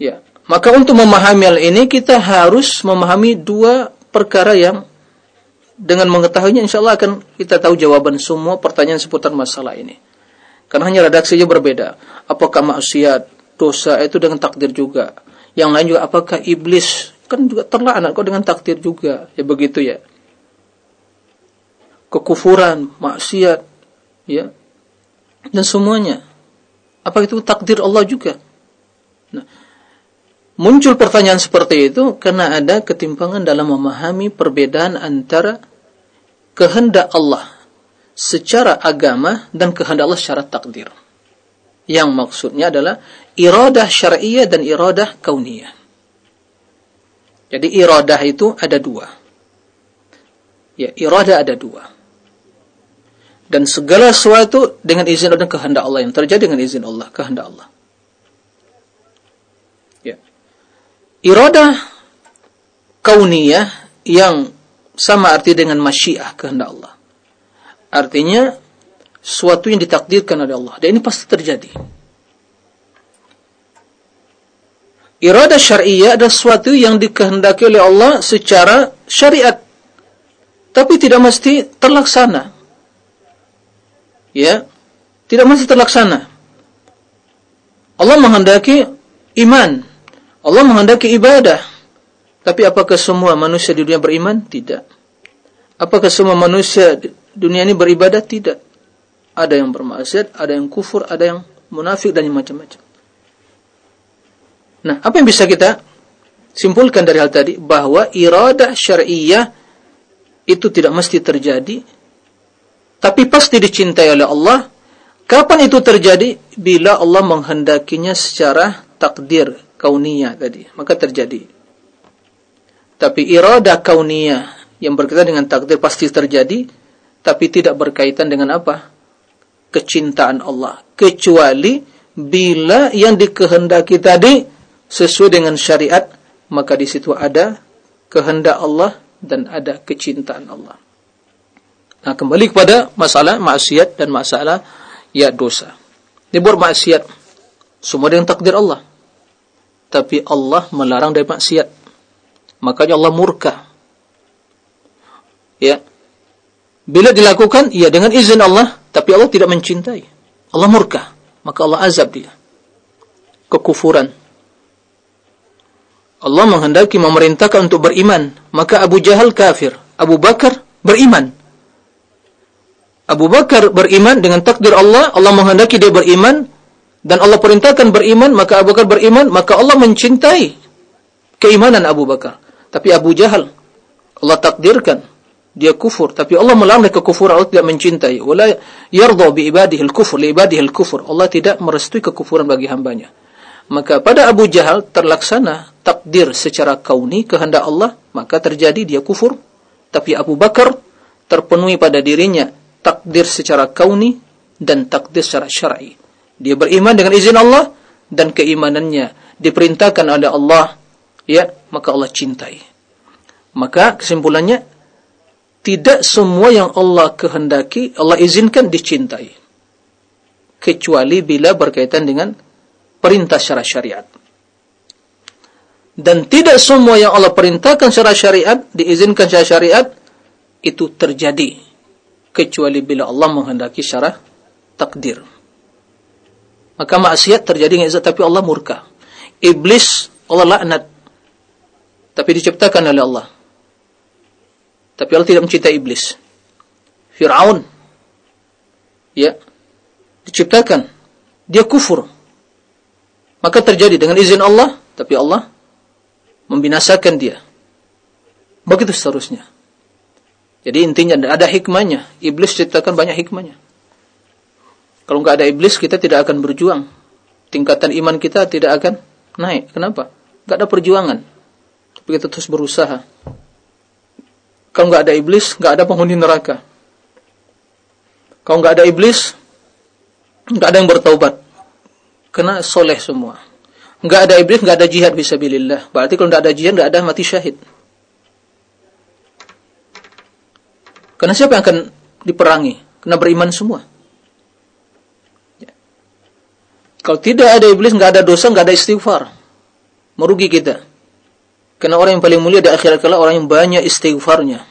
Ya, maka untuk memahami hal ini kita harus memahami dua perkara yang dengan mengetahuinya insya Allah akan kita tahu jawaban semua pertanyaan seputar masalah ini. Karena hanya redaksinya berbeda. Apakah maksiat, dosa itu dengan takdir juga. Yang lain juga apakah iblis kan juga terlaknat kok dengan takdir juga. Ya begitu ya. Kekufuran, maksiat, ya. Dan semuanya. Apa itu takdir Allah juga? Nah, muncul pertanyaan seperti itu karena ada ketimpangan dalam memahami perbedaan antara kehendak Allah secara agama dan kehendak Allah secara takdir. Yang maksudnya adalah iradah syariah dan iradah kauniyah. Jadi iradah itu ada dua. Ya, iradah ada dua. Dan segala sesuatu dengan izin dan kehendak Allah yang terjadi dengan izin Allah, kehendak Allah. Ya. Iradah kauniyah yang sama arti dengan masyiah kehendak Allah. Artinya suatu yang ditakdirkan oleh Allah dan ini pasti terjadi. Irada syariah adalah sesuatu yang dikehendaki oleh Allah secara syariat. Tapi tidak mesti terlaksana. Ya. Tidak mesti terlaksana. Allah menghendaki iman. Allah menghendaki ibadah. Tapi apakah semua manusia di dunia beriman? Tidak. Apakah semua manusia dunia ini beribadah tidak. Ada yang bermaksiat, ada yang kufur, ada yang munafik dan macam-macam. Nah, apa yang bisa kita simpulkan dari hal tadi bahwa iradah syariah itu tidak mesti terjadi tapi pasti dicintai oleh Allah. Kapan itu terjadi? Bila Allah menghendakinya secara takdir kauniyah tadi, maka terjadi. Tapi iradah kauniyah yang berkaitan dengan takdir pasti terjadi tapi tidak berkaitan dengan apa? Kecintaan Allah. Kecuali bila yang dikehendaki tadi sesuai dengan syariat, maka di situ ada kehendak Allah dan ada kecintaan Allah. Nah, kembali kepada masalah maksiat dan masalah ya dosa. Dia buat maksiat semua dengan takdir Allah. Tapi Allah melarang dari maksiat. Makanya Allah murka. Ya, Bila dilakukan, ya dengan izin Allah, tapi Allah tidak mencintai. Allah murka, maka Allah azab dia. Kekufuran. Allah menghendaki memerintahkan untuk beriman, maka Abu Jahal kafir, Abu Bakar beriman. Abu Bakar beriman dengan takdir Allah, Allah menghendaki dia beriman, dan Allah perintahkan beriman, maka Abu Bakar beriman, maka Allah mencintai keimanan Abu Bakar. Tapi Abu Jahal, Allah takdirkan dia kufur tapi Allah melarang kekufuran Allah tidak mencintai wala yardha bi ibadihi al-kufur li ibadihi al-kufur Allah tidak merestui kekufuran bagi hambanya maka pada Abu Jahal terlaksana takdir secara kauni kehendak Allah maka terjadi dia kufur tapi Abu Bakar terpenuhi pada dirinya takdir secara kauni dan takdir secara syar'i dia beriman dengan izin Allah dan keimanannya diperintahkan oleh Allah ya maka Allah cintai maka kesimpulannya tidak semua yang Allah kehendaki, Allah izinkan dicintai. Kecuali bila berkaitan dengan perintah syariat. Dan tidak semua yang Allah perintahkan secara syariat, diizinkan secara syariat, itu terjadi. Kecuali bila Allah menghendaki secara takdir. Maka maksiat terjadi dengan tapi Allah murka. Iblis, Allah laknat. Tapi diciptakan oleh Allah. Tapi Allah tidak mencintai iblis. Fir'aun. Ya. Diciptakan. Dia kufur. Maka terjadi dengan izin Allah. Tapi Allah membinasakan dia. Begitu seterusnya. Jadi intinya ada hikmahnya. Iblis ciptakan banyak hikmahnya. Kalau nggak ada iblis kita tidak akan berjuang. Tingkatan iman kita tidak akan naik. Kenapa? Nggak ada perjuangan. Tapi kita terus berusaha. Kalau nggak ada iblis, nggak ada penghuni neraka. Kalau nggak ada iblis, nggak ada yang bertaubat. Kena soleh semua. Nggak ada iblis, nggak ada jihad bisa bilillah. Berarti kalau nggak ada jihad, nggak ada mati syahid. Karena siapa yang akan diperangi? Kena beriman semua. Ya. Kalau tidak ada iblis, nggak ada dosa, nggak ada istighfar. Merugi kita. Karena orang yang paling mulia di akhirat kala orang yang banyak istighfarnya.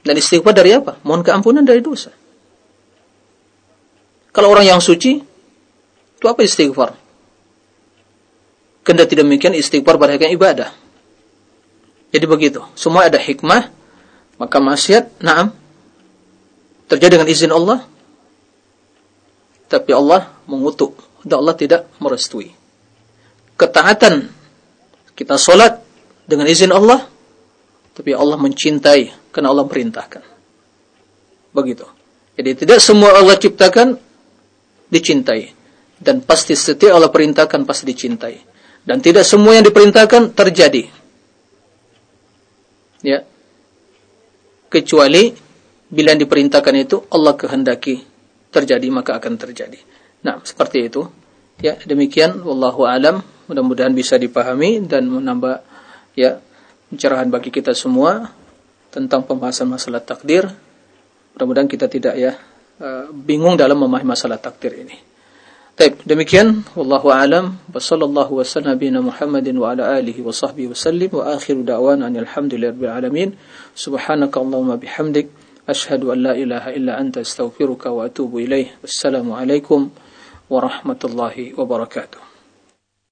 Dan istighfar dari apa? Mohon keampunan dari dosa. Kalau orang yang suci, itu apa istighfar? Kenda tidak demikian istighfar pada ibadah. Jadi begitu. Semua ada hikmah, maka maksiat, naam, terjadi dengan izin Allah. Tapi Allah mengutuk dan Allah tidak merestui. Ketaatan kita solat dengan izin Allah tapi Allah mencintai karena Allah perintahkan. Begitu. Jadi tidak semua Allah ciptakan dicintai. Dan pasti setiap Allah perintahkan pasti dicintai dan tidak semua yang diperintahkan terjadi ya kecuali bila yang diperintahkan itu Allah kehendaki terjadi maka akan terjadi. Nah, seperti itu. Ya, demikian wallahu alam. Mudah-mudahan bisa dipahami dan menambah ya pencerahan bagi kita semua tentang pembahasan masalah takdir. Mudah-mudahan kita tidak ya uh, bingung dalam memahami masalah takdir ini. Baik, demikian wallahu alam wa sallallahu wasallam bina Muhammadin wa ala alihi wa sahbihi wasallim wa akhiru da'wana alhamdulillahi alamin. Subhanakallahumma bihamdik أشهد أن لا إله إلا أنت استغفرك وأتوب إليه والسلام عليكم ورحمة الله وبركاته